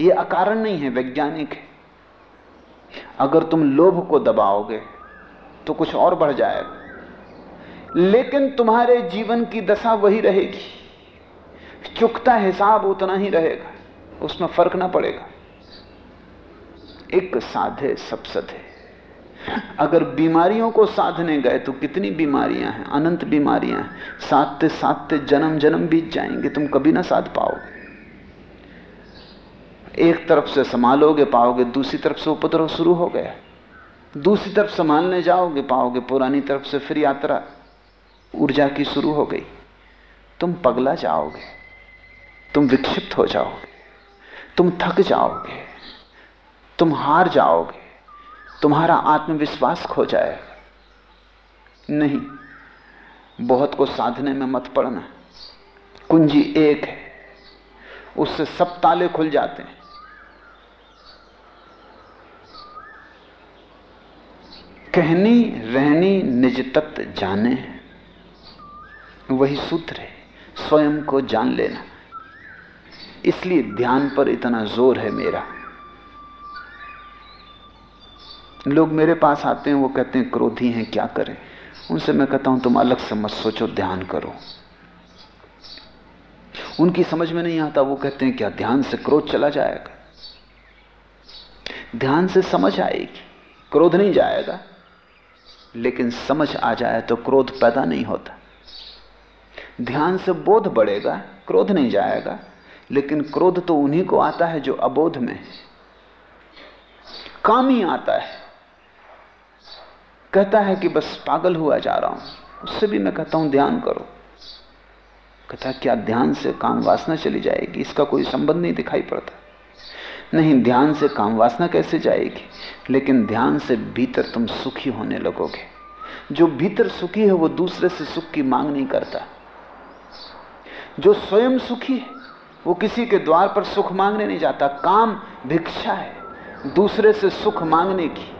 Speaker 3: ये अकारण नहीं है, वैज्ञानिक है। अगर तुम लोभ को दबाओगे तो कुछ और बढ़ जाएगा। लेकिन तुम्हारे जीवन की दशा वही रहेगी। चुकता हिसाब उतना ही रहेगा, उसमें फ़र्क ना पड़ेगा। एक साधे सब सधे अगर बीमारियों को साधने गए तो कितनी बीमारियाँ हैं, अनंत बीमारियाँ हैं। साधते साधते जन्म जन्म बीत जाएँगे, तुम कभी ना साध पाओगे। एक तरफ़ से संभालोगे, पाओगे, दूसरी तरफ़ से उपद्रव शुरू हो गया। दूसरी तरफ़ संभालने जाओगे, पाओगे, पुरानी तरफ़ से फिर यात्रा। ऊर्जा की शुरू हो गई। तुम पगला जाओगे, तुम विक्षिप्त हो जाओगे, तुम थक जाओगे, तुम हार जाओगे, तुम्हारा आत्मविश्वास खो जाएगा। नहीं, बहुत को साधने में मत पड़ना। कुंजी एक है, उससे सब ताले खुल जाते हैं। कहनी, रहनी निज तत्व जाने वही सूत्र है। स्वयं को जान लेना। इसलिए ध्यान पर इतना ज़ोर है मेरा। लोग मेरे पास आते हैं, वो कहते हैं, क्रोधी हैं, क्या करें? उनसे मैं कहता हूँ, तुम अलग से मत सोचो, ध्यान करो। उनकी समझ में नहीं आता, वो कहते हैं, क्या ध्यान से क्रोध चला जाएगा? ध्यान से समझ आएगी, क्रोध नहीं जाएगा। लेकिन समझ आ जाए तो क्रोध पैदा नहीं होता। ध्यान से बोध बढ़ेगा, क्रोध नहीं जाएगा, लेकिन क्रोध तो उन्हीं को आता है जो अबोध में है। काम ही आता है। कहता है कि बस पागल हुआ जा रहा हूँ। उससे भी मैं कहता हूँ, ध्यान करो। कहता क्या ध्यान से काम वासना चली जाएगी? इसका कोई संबंध नहीं दिखाई पड़ता। नहीं, ध्यान से काम वासना कैसे जाएगी? लेकिन ध्यान से भीतर तुम सुखी होने लगोगे। जो भीतर सुखी है, वो दूसरे से सुख की मांग नहीं करता। जो स्वयं सुखी है, वो किसी के द्वार पर सुख मांगने नहीं जाता, काम भिक्षा है, दूसरे से सुख मांगने की।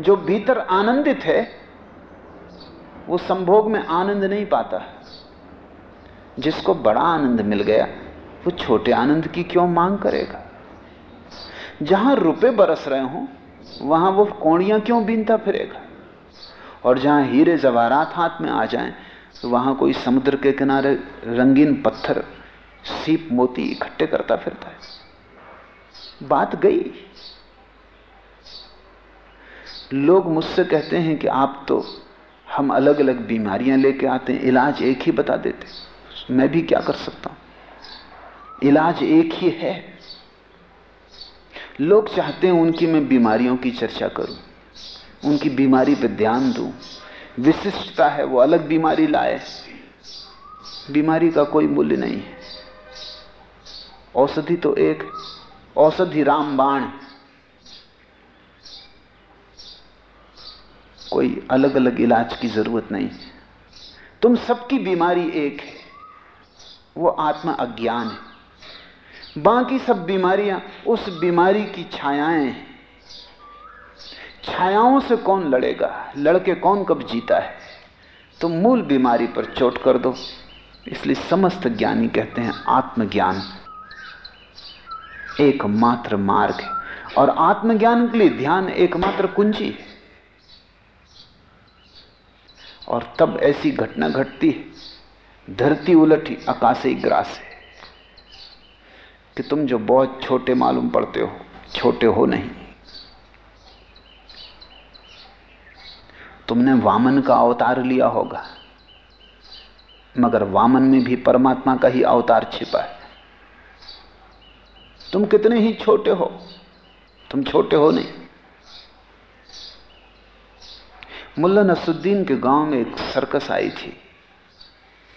Speaker 3: जो भीतर आनंदित है, वो संभोग में आनंद नहीं पाता। जिसको बड़ा आनंद मिल गया, वो छोटे आनंद की क्यों मांग करेगा? जहाँ रुपए बरस रहे हो, वहाँ वो कोणियाँ क्यों बीनता फिरेगा? और जहाँ हीरे जवाहरात हाथ में आ जाएँ तो वहाँ कोई समुद्र के किनारे रंगीन पत्थर, सीप, मोती इकट्ठे करता फिरता है। बात गई। लोग मुझसे कहते हैं कि आप तो हम अलग अलग बीमारियाँ लेके आते हैं, इलाज एक ही बता देते मैं भी क्या कर सकता हूँ? इलाज एक ही है। लोग चाहते हैं उनकी मैं बीमारियों की चर्चा करूँ, उनकी बीमारी पर ध्यान दूँ विशिष्टता है, वो अलग बीमारी लाए। बीमारी का कोई मूल्य नहीं है। औषधि तो एक, औषधि रामबाण कोई अलग अलग इलाज की ज़रूरत नहीं। तुम सबकी बीमारी एक है, वो आत्मा अज्ञान है। बाकी सब बीमारियाँ उस बीमारी की छायाएँ हैं। छायाओं से कौन लड़ेगा? लड़के कौन कब जीता है? तो मूल बीमारी पर चोट कर दो। इसलिए समस्त ज्ञानी कहते हैं, आत्मज्ञान एकमात्र मार्ग है। और आत्मज्ञान के लिए ध्यान एकमात्र कुंजी है। और तब ऐसी घटना घटती है। धरती उलटी आकाशी ग्रास है। कि तुम जो बहुत छोटे मालूम पड़ते हो, छोटे हो नहीं। तुमने वामन का अवतार लिया होगा। मगर वामन में भी परमात्मा का ही अवतार छिपा है। तुम कितने ही छोटे हो, तुम छोटे हो नहीं। मुल्ला नसुद्दीन के गाँव में एक सर्कस आई थी,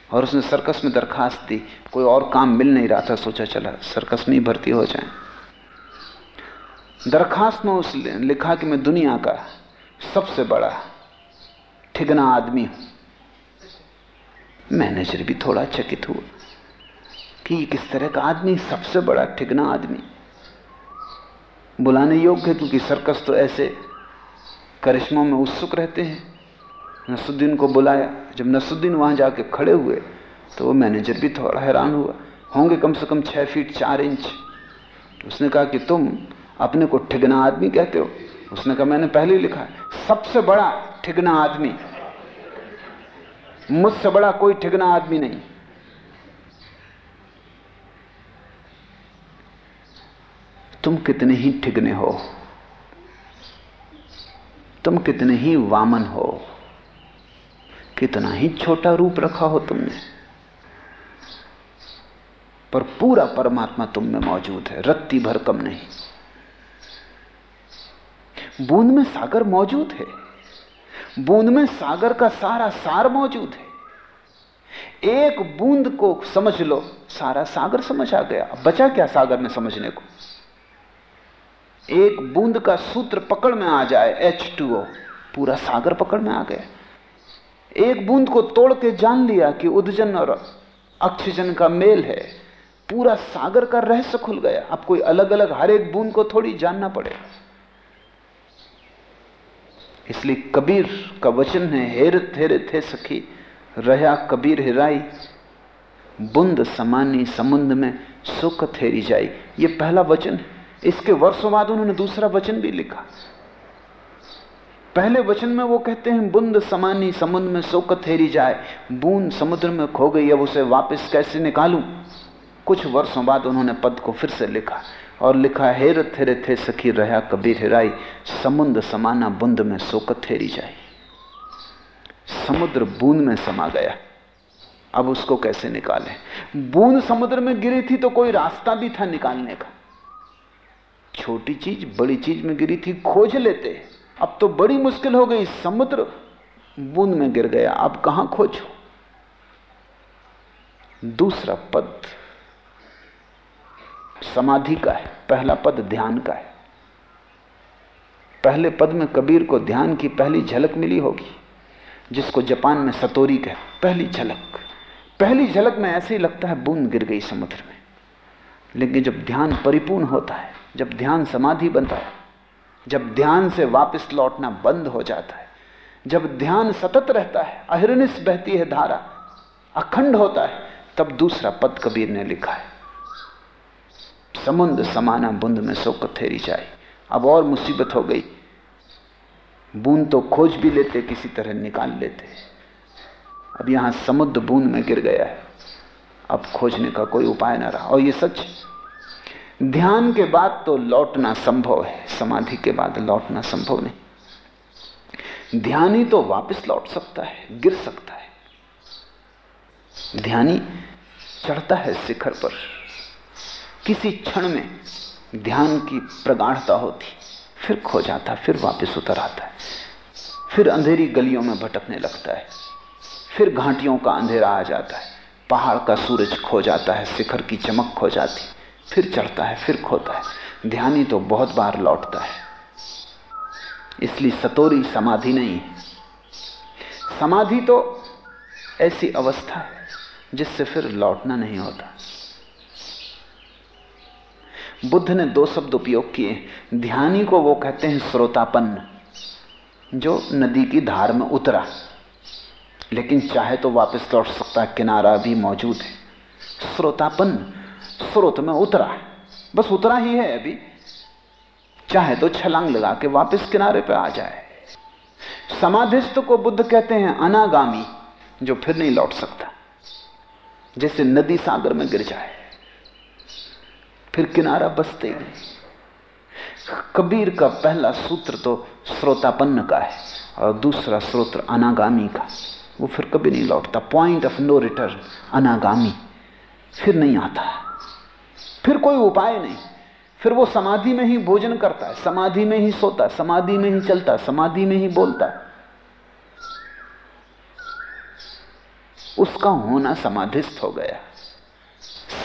Speaker 3: और उसने सर्कस में दरखास्त दी। कोई और काम मिल नहीं रहा था, सोचा चला सर्कस में ही भर्ती हो जाए। दरखास्त में उसने लिखा कि मैं दुनिया का सबसे बड़ा ठिगना आदमी हूँ। मैनेजर भी थोड़ा चकित हुआ कि किस तरह का आदमी सबसे बड़ा ठिगना आदमी। बुलाने योग्य, क्योंकि सर्कस तो ऐसे करिश्मों में उत्सुक रहते हैं। नसुद्दीन को बुलाया। जब नसुद्दीन वहाँ जाके खड़े हुए तो वो मैनेजर भी थोड़ा हैरान हुआ। होंगे कम से कम छह फीट चार इंच। उसने कहा कि तुम अपने को ठिगना आदमी कहते हो? उसने कहा, मैंने पहले ही लिखा है, सबसे बड़ा ठिगना आदमी, मुझसे बड़ा कोई ठिगना आदमी नहीं। तुम कितने ही ठिगने हो, तुम कितने ही वामन हो, कितना ही छोटा रूप रखा हो तुमने, पर पूरा परमात्मा तुम में मौजूद है, रत्ती भर कम नहीं। बूंद में सागर मौजूद है। बूंद में सागर का सारा सार मौजूद है। एक बूंद को समझ लो, सारा सागर समझ आ गया। बचा क्या सागर में समझने को? एक बूंद का सूत्र पकड़ में आ जाए एच टू ओ पूरा सागर पकड़ में आ गया। एक बूंद को तोड़ के जान लिया कि उदजन और ऑक्सीजन का मेल है। पूरा सागर का रहस्य खुल गया। अब कोई अलग अलग हर एक बूंद को थोड़ी जानना पड़ेगा। इसलिए कबीर का वचन है हेर थेरे थे सखी, रहा कबीर हिराई बुंद समानी समुद्र में सुख थेरी जाई। ये पहला वचन इसके वर्षों बाद उन्होंने दूसरा वचन भी लिखा। पहले वचन में वो कहते हैं, बुंद समानी समुद्र में सुख थेरी जाए, बूंद समुद्र में खो गई, अब उसे वापस कैसे निकालूं? कुछ वर्षों बाद उन्होंने पद को फिर से लिखा। और लिखा हेर थेरे थे सखी, रहा कबीर हेराई समुद्र समाना बुंद में शोक थेरी जाए। समुद्र बूंद में समा गया। अब उसको कैसे निकाले? बूंद समुद्र में गिरी थी तो कोई रास्ता भी था निकालने का। छोटी चीज़, बड़ी चीज़ में गिरी थी, खोज लेते। अब तो बड़ी मुश्किल हो गई, समुद्र बूंद में गिर गया। अब कहाँ खोजो? दूसरा पद समाधि का है, पहला पद ध्यान का है। पहले पद में कबीर को ध्यान की पहली झलक मिली होगी, जिसको जापान में सतोरी कह पहली झलक। पहली झलक में ऐसे ही लगता है, बूंद गिर गई समुद्र में। लेकिन जब ध्यान परिपूर्ण होता है, जब ध्यान समाधि बनता है, जब ध्यान से वापस लौटना बंद हो जाता है, जब ध्यान सतत रहता है अहिर्निश बहती है धारा, अखंड होता है, तब दूसरा पद कबीर ने लिखा है। समुद्र समाना बुंद में सो कथेरी जाए। अब और मुसीबत हो गई। बूंद तो खोज भी लेते, किसी तरह निकाल लेते। अब यहाँ समुद्र बूंद में गिर गया है। अब खोजने का कोई उपाय ना रहा। और ये सच, ध्यान के बाद तो लौटना संभव है, समाधि के बाद लौटना संभव नहीं। ध्यानी तो वापस लौट सकता है, गिर सकता है। ध्यानी चढ़ता है शिखर पर। किसी क्षण में ध्यान की प्रगाढ़ता होती, फिर खो जाता, फिर वापस उतर आता है। फिर अंधेरी गलियों में भटकने लगता है। फिर घाटियों का अंधेरा आ जाता है। पहाड़ का सूरज खो जाता है, शिखर की चमक खो जाती, फिर चढ़ता है, फिर खोता है। ध्यानी तो बहुत बार लौटता है। इसलिए सतोरी समाधि नहीं समाधि तो ऐसी अवस्था है जिससे फिर लौटना नहीं होता। बुद्ध ने दो शब्द उपयोग किए। ध्यानी को वो कहते हैं श्रोतापन्न जो नदी की धार में उतरा। लेकिन चाहे तो वापस लौट सकता किनारा भी मौजूद है। श्रोतापन्न स्रोत में उतरा। बस उतरा ही है अभी। चाहे तो छलांग लगा के वापस किनारे पर आ जाए। समाधिस्थ को बुद्ध कहते हैं अनागामी, जो फिर नहीं लौट सकता, जैसे नदी सागर में गिर जाए। फिर किनारा बसते ही। कबीर का पहला सूत्र तो श्रोतापन्न का है और दूसरा सूत्र अनागामी का। वो फिर कभी नहीं लौटता। पॉइंट ऑफ़ नो रिटर्न अनागामी। फिर नहीं आता। फिर कोई उपाय नहीं। फिर वो समाधि में ही भोजन करता है। समाधि में ही सोता समाधि में ही चलता समाधि में ही बोलता है। उसका होना समाधिस्थ हो गया।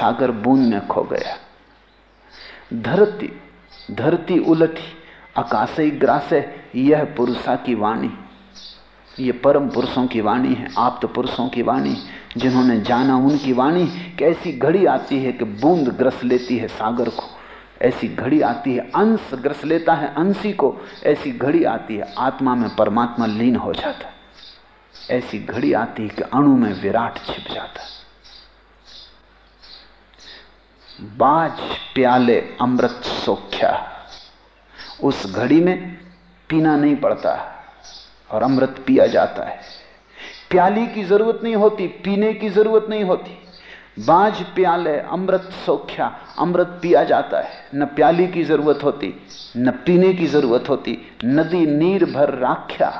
Speaker 3: सागर बूंद में खो गया। धरती धरती उलटी, आकाशई ग्रास यह पुरुषा की वाणी। ये परम पुरुषों की वाणी है आप तो पुरुषों की वाणी, जिन्होंने जाना उनकी वाणी, कि ऐसी घड़ी आती है कि बूंद ग्रस लेती है सागर को। ऐसी घड़ी आती है, अंश ग्रस लेता है अंशी को, ऐसी घड़ी आती है, आत्मा में परमात्मा लीन हो जाता है। ऐसी घड़ी आती है कि अणु में विराट छिप जाता है। बाज प्याले अमृत सोख्या। उस घड़ी में पीना नहीं पड़ता और अमृत पिया जाता है। प्याली की ज़रूरत नहीं होती, पीने की ज़रूरत नहीं होती। बाज प्याले अमृत सोख्या, अमृत पिया जाता है। न प्याली की ज़रूरत होती, न पीने की ज़रूरत होती। नदी नीर भर राख्या,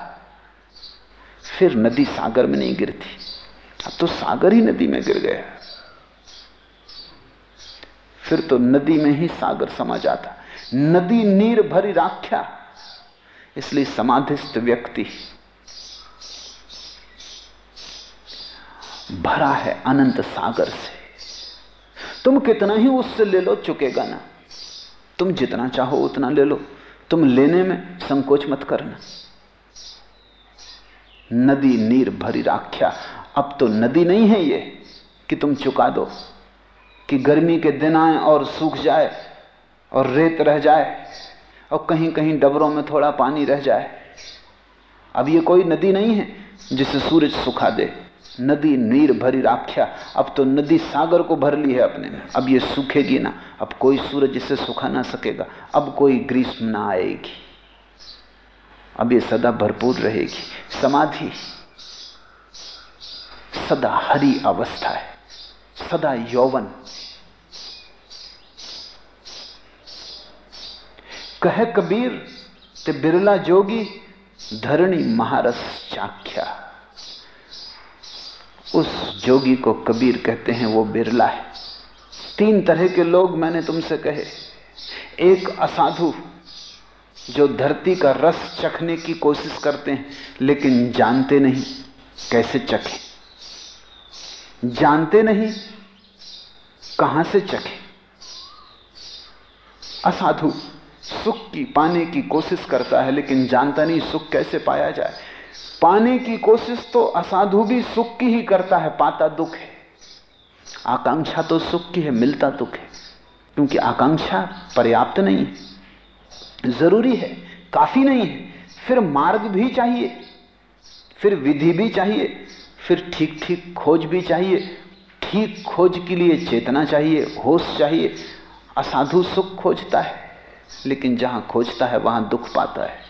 Speaker 3: फिर नदी सागर में नहीं गिरती। अब तो सागर ही नदी में गिर गया। फिर तो नदी में ही सागर समा जाता। नदी नीर भरी राख्या। इसलिए समाधिस्थ व्यक्ति भरा है अनंत सागर से। तुम कितना ही उससे ले लो, चुकेगा ना। तुम जितना चाहो उतना ले लो। तुम लेने में संकोच मत करना। नदी नीर भरी राख्या। अब तो नदी नहीं है ये कि तुम चुका दो। कि गर्मी के दिन आए और सूख जाए और रेत रह जाए और कहीं कहीं डबरों में थोड़ा पानी रह जाए। अब ये कोई नदी नहीं है जिसे सूरज सुखा दे। नदी नीर भरी राख्या। अब तो नदी सागर को भर ली है अपने में। अब ये सूखेगी ना। अब कोई सूरज इसे सुखा ना सकेगा। अब कोई ग्रीष्म ना आएगी। अब ये सदा भरपूर रहेगी। समाधि। सदा हरी अवस्था है। सदा यौवन। कह कबीर, ते बिरला जोगी, धरणी महारस चाख्या। उस जोगी को कबीर कहते हैं, वो बिरला है। तीन तरह के लोग मैंने तुमसे कहे। एक असाधु, जो धरती का रस चखने की कोशिश करते हैं, लेकिन जानते नहीं कैसे चखे। जानते नहीं कहाँ से चखे। असाधु सुख की, पाने की कोशिश करता है, लेकिन जानता नहीं सुख कैसे पाया जाए। पाने की कोशिश तो असाधु भी सुख की ही करता है, पाता दुख है। आकांक्षा तो सुख की है, मिलता दुख है। क्योंकि आकांक्षा पर्याप्त नहीं है। ज़रूरी है, काफ़ी नहीं है। फिर मार्ग भी चाहिए, फिर विधि भी चाहिए, फिर ठीक ठीक खोज भी चाहिए। ठीक खोज के लिए चेतना चाहिए, होश चाहिए। असाधु सुख खोजता है। लेकिन जहाँ खोजता है, वहाँ दुख पाता है।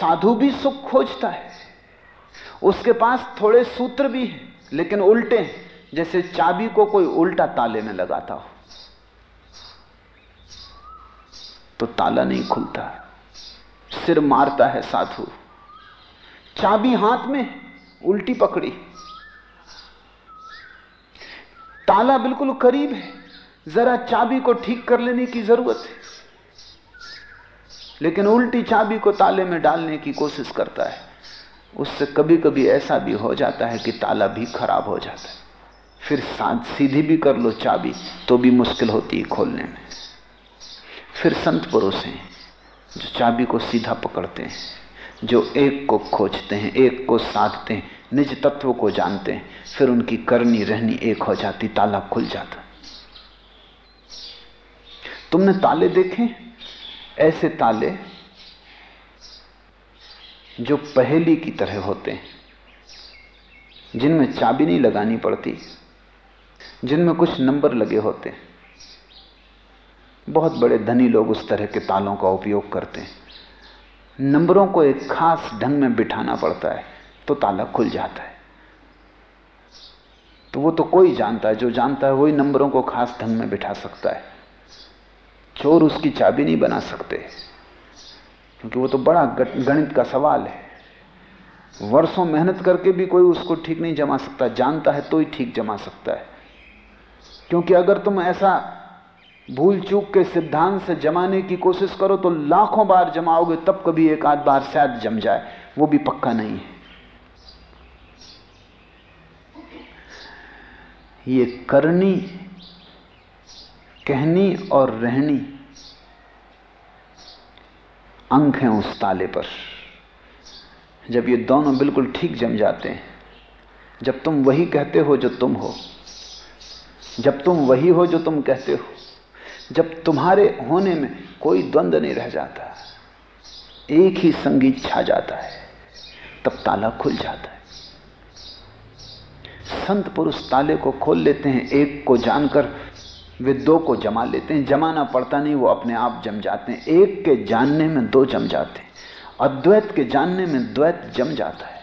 Speaker 3: साधु भी सुख खोजता है। उसके पास थोड़े सूत्र भी हैं, लेकिन उल्टे हैं। जैसे चाबी को कोई उल्टा ताले में लगाता हो तो ताला नहीं खुलता। सिर मारता है साधु। चाबी हाथ में, उल्टी पकड़ी। ताला बिल्कुल करीब है। जरा चाबी को ठीक कर लेने की ज़रूरत है। लेकिन उल्टी चाबी को ताले में डालने की कोशिश करता है। उससे कभी कभी ऐसा भी हो जाता है कि ताला भी खराब हो जाता है। फिर साथ सीधी भी कर लो चाबी तो भी मुश्किल होती है खोलने में। फिर संत पुरुष हैं, जो चाबी को सीधा पकड़ते हैं, जो एक को खोजते हैं, एक को साधते हैं, निज तत्व को जानते हैं, फिर उनकी करनी रहनी एक हो जाती, ताला खुल जाता। तुमने ताले देखे? ऐसे ताले जो पहेली की तरह होते हैं, जिनमें चाबी नहीं लगानी पड़ती, जिनमें कुछ नंबर लगे होते हैं। बहुत बड़े धनी लोग उस तरह के तालों का उपयोग करते हैं। नंबरों को एक खास ढंग में बिठाना पड़ता है तो ताला खुल जाता है। तो वो तो कोई जानता है, जो जानता है वही नंबरों को खास ढंग में बिठा सकता है। चोर उसकी चाबी नहीं बना सकते। क्योंकि वो तो बड़ा गणित का सवाल है। वर्षों मेहनत करके भी कोई उसको ठीक नहीं जमा सकता। जानता है तो ही ठीक जमा सकता है। क्योंकि अगर तुम ऐसा भूल चूक के सिद्धांत से जमाने की कोशिश करो तो लाखों बार जमाओगे, तब कभी एक आध बार शायद जम जाए। वो भी पक्का नहीं है। ये करनी कहनी और रहनी। अंक हैं उस ताले पर। जब ये दोनों बिल्कुल ठीक जम जाते हैं, जब तुम वही कहते हो जो तुम हो, जब तुम वही हो जो तुम कहते हो, जब तुम्हारे होने में कोई द्वंद्व नहीं रह जाता, एक ही संगीत छा जाता है, तब ताला खुल जाता है। संत पुरुष ताले को खोल लेते हैं, एक को जानकर वे दो को जमा लेते हैं। जमाना पड़ता नहीं, वो अपने आप जम जाते हैं। एक के जानने में दो जम जाते हैं। अद्वैत के जानने में द्वैत जम जाता है।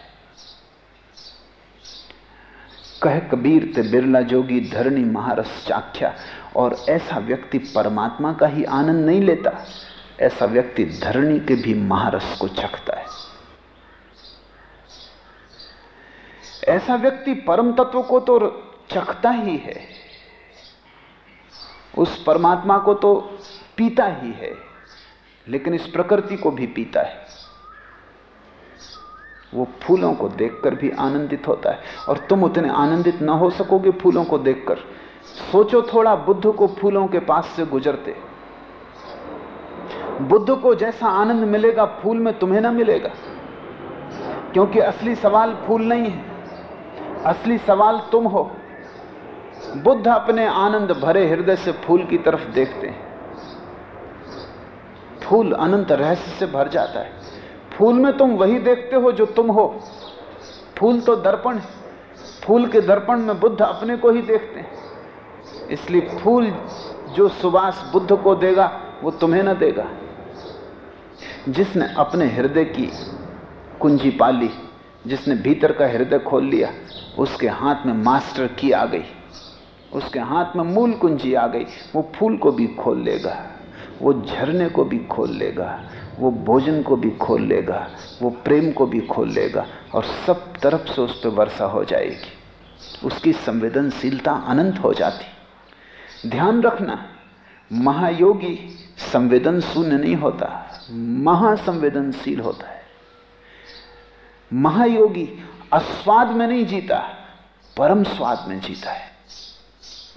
Speaker 3: कह कबीर ते बिरला जोगी धरणी महारस चाख्या, और ऐसा व्यक्ति परमात्मा का ही आनंद नहीं लेता। ऐसा व्यक्ति धरणी के भी महारस को चखता है। ऐसा व्यक्ति परम तत्व को तो चखता ही है। उस परमात्मा को तो पीता ही है, लेकिन इस प्रकृति को भी पीता है। वो फूलों को देखकर भी आनंदित होता है। और तुम उतने आनंदित ना हो सकोगे फूलों को देखकर। सोचो थोड़ा, बुद्ध को फूलों के पास से गुजरते। बुद्ध को जैसा आनंद मिलेगा, फूल में तुम्हें ना मिलेगा। क्योंकि असली सवाल फूल नहीं है। असली सवाल तुम हो। बुद्ध अपने आनंद भरे हृदय से फूल की तरफ़ देखते हैं। फूल अनंत रहस्य से भर जाता है। फूल में तुम वही देखते हो जो तुम हो। फूल तो दर्पण है। फूल के दर्पण में बुद्ध अपने को ही देखते हैं। इसलिए फूल जो सुबास बुद्ध को देगा, वो तुम्हें ना देगा। जिसने अपने हृदय की कुंजी पाली, जिसने भीतर का हृदय खोल लिया, उसके हाथ में मास्टर की आ गई। उसके हाथ में मूल कुंजी आ गई। वो फूल को भी खोल लेगा, वो झरने को भी खोल लेगा, वो भोजन को भी खोल लेगा, वो प्रेम को भी खोल लेगा और सब तरफ़ से उस पर वर्षा हो जाएगी। उसकी संवेदनशीलता अनंत हो जाती। ध्यान रखना, महायोगी संवेदन शून्य नहीं होता, महासंवेदनशील होता है। महायोगी अस्वाद में नहीं जीता, परम स्वाद में जीता है।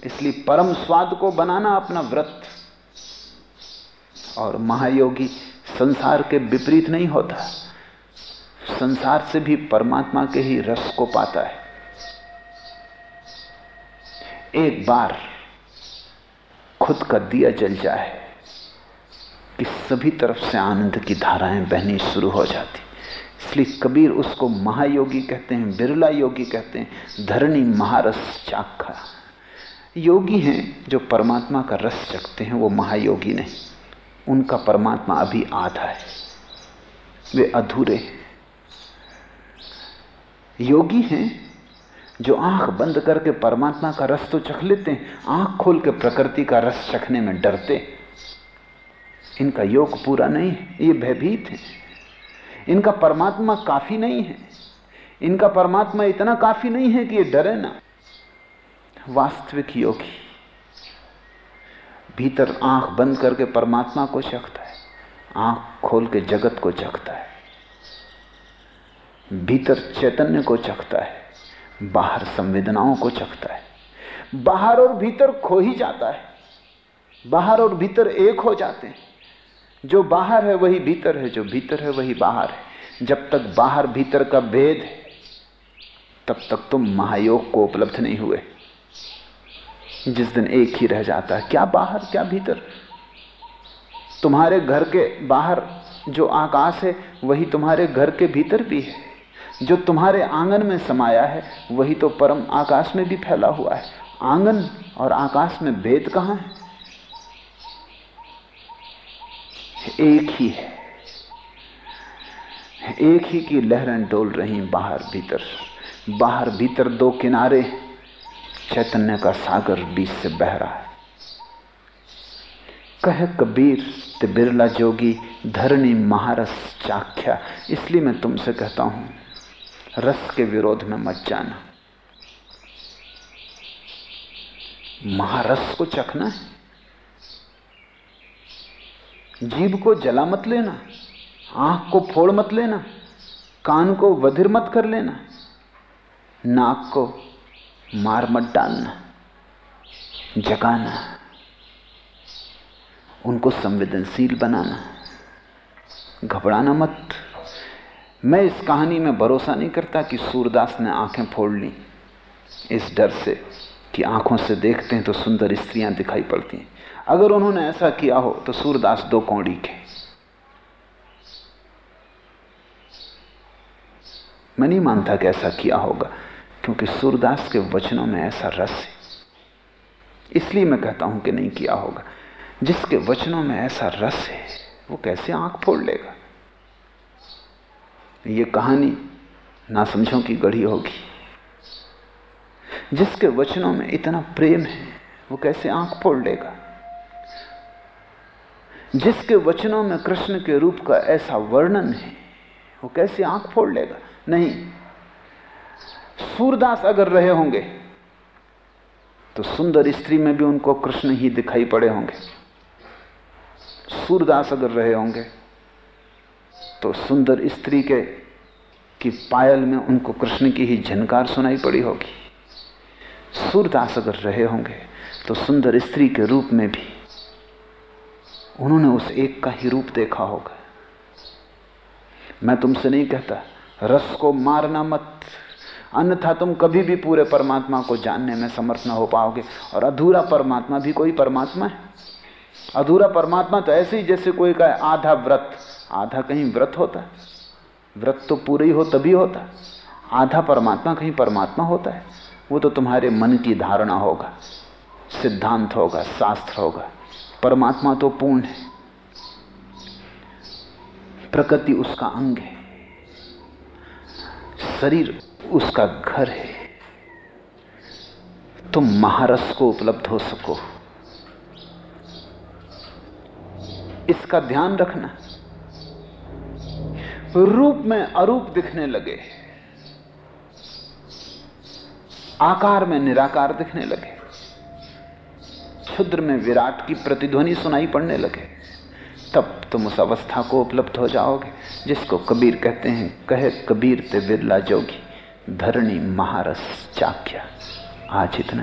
Speaker 3: इसलिए परम स्वाद को बनाना अपना व्रत। और महायोगी संसार के विपरीत नहीं होता। संसार से भी परमात्मा के ही रस को पाता है। एक बार खुद का दिया जल जाए कि सभी तरफ़ से आनंद की धाराएँ बहनी शुरू हो जाती। इसलिए कबीर उसको महायोगी कहते हैं, बिरला योगी कहते हैं, धरणी महारस चाखा। योगी हैं जो परमात्मा का रस चखते हैं, वो महायोगी नहीं। उनका परमात्मा अभी आधा है। वे अधूरे हैं। योगी हैं जो आँख बंद करके परमात्मा का रस तो चख लेते हैं, आँख खोल के प्रकृति का रस चखने में डरते इनका योग पूरा नहीं है, ये भयभीत है। इनका परमात्मा काफ़ी नहीं है। इनका परमात्मा इतना काफ़ी नहीं है कि ये डरे ना। वास्तविक योगी। भीतर आँख बंद करके परमात्मा को चखता है। आँख खोल के जगत को चखता है। भीतर चैतन्य को चखता है। बाहर संवेदनाओं को चखता है। बाहर और भीतर खो ही जाता है। बाहर और भीतर एक हो जाते हैं। जो बाहर है वही भीतर है, जो भीतर है वही बाहर है। जब तक बाहर भीतर का भेद है, तब तक तुम महायोग को उपलब्ध नहीं हुए। जिस दिन एक ही रह जाता है। क्या बाहर, क्या भीतर? तुम्हारे घर के बाहर जो आकाश है, वही तुम्हारे घर के भीतर भी है। जो तुम्हारे आँगन में समाया है, वही तो परम आकाश में भी फैला हुआ है। आँगन और आकाश में भेद कहाँ है? एक ही है। एक ही की लहरें डोल रही बाहर भीतर। बाहर भीतर दो किनारे चैतन्य का सागर बीच से बह रहा है। कह कबीर, ते बिरला जोगी, धरणी महारस चाख्या, इसलिए मैं तुमसे कहता हूँ, रस के विरोध में मत जाना। महारस को चखना है। जीव को जला मत लेना, आँख को फोड़ मत लेना, कान को वधिर मत कर लेना, नाक को मार मत डालना, जगाना, उनको संवेदनशील बनाना। घबराना मत। मैं इस कहानी में भरोसा नहीं करता कि सूरदास ने आँखें फोड़ ली। इस डर से कि आँखों से देखते हैं तो सुंदर स्त्रियाँ दिखाई पड़ती हैं। अगर उन्होंने ऐसा किया हो तो सूरदास दो कौड़ी के मैं नहीं मानता कि ऐसा किया होगा। क्योंकि सूरदास के वचनों में ऐसा रस है। इसलिए मैं कहता हूँ कि नहीं किया होगा। जिसके वचनों में ऐसा रस है, वो कैसे आँख फोड़ लेगा? ये कहानी ना समझो की गढ़ी होगी। जिसके वचनों में इतना प्रेम है, वो कैसे आँख फोड़ लेगा? जिसके वचनों में कृष्ण के रूप का ऐसा वर्णन है, वो कैसे आँख फोड़ लेगा? नहीं सूरदास अगर रहे होंगे तो सुंदर स्त्री में भी उनको कृष्ण ही दिखाई पड़े होंगे। सूरदास अगर रहे होंगे तो सुंदर स्त्री के, कि पायल में उनको कृष्ण की ही झनकार सुनाई पड़ी होगी। सूरदास अगर रहे होंगे तो सुंदर स्त्री के रूप में भी उन्होंने उस एक का ही रूप देखा होगा। मैं तुमसे नहीं कहता, रस को मारना मत। अन्यथा तुम कभी भी पूरे परमात्मा को जानने में समर्थ न हो पाओगे। और अधूरा परमात्मा भी कोई परमात्मा है? अधूरा परमात्मा तो ऐसे ही जैसे कोई का आधा व्रत। आधा कहीं व्रत होता है। व्रत तो पूरे ही हो तभी होता है। आधा परमात्मा कहीं परमात्मा होता है। वो तो तुम्हारे मन की धारणा होगा, सिद्धांत होगा, शास्त्र होगा। परमात्मा तो पूर्ण है। प्रकृति उसका अंग है। शरीर उसका घर है। तुम महारस को उपलब्ध हो सको। इसका ध्यान रखना। रूप में अरूप दिखने लगे। आकार में निराकार दिखने लगे। क्षुद्र में विराट की प्रतिध्वनि सुनाई पड़ने लगे। तब तुम उस अवस्था को उपलब्ध हो जाओगे, जिसको कबीर कहते हैं, कहे कबीर ते बिरला जोगी। धरणी महारस चाख्या आज इतना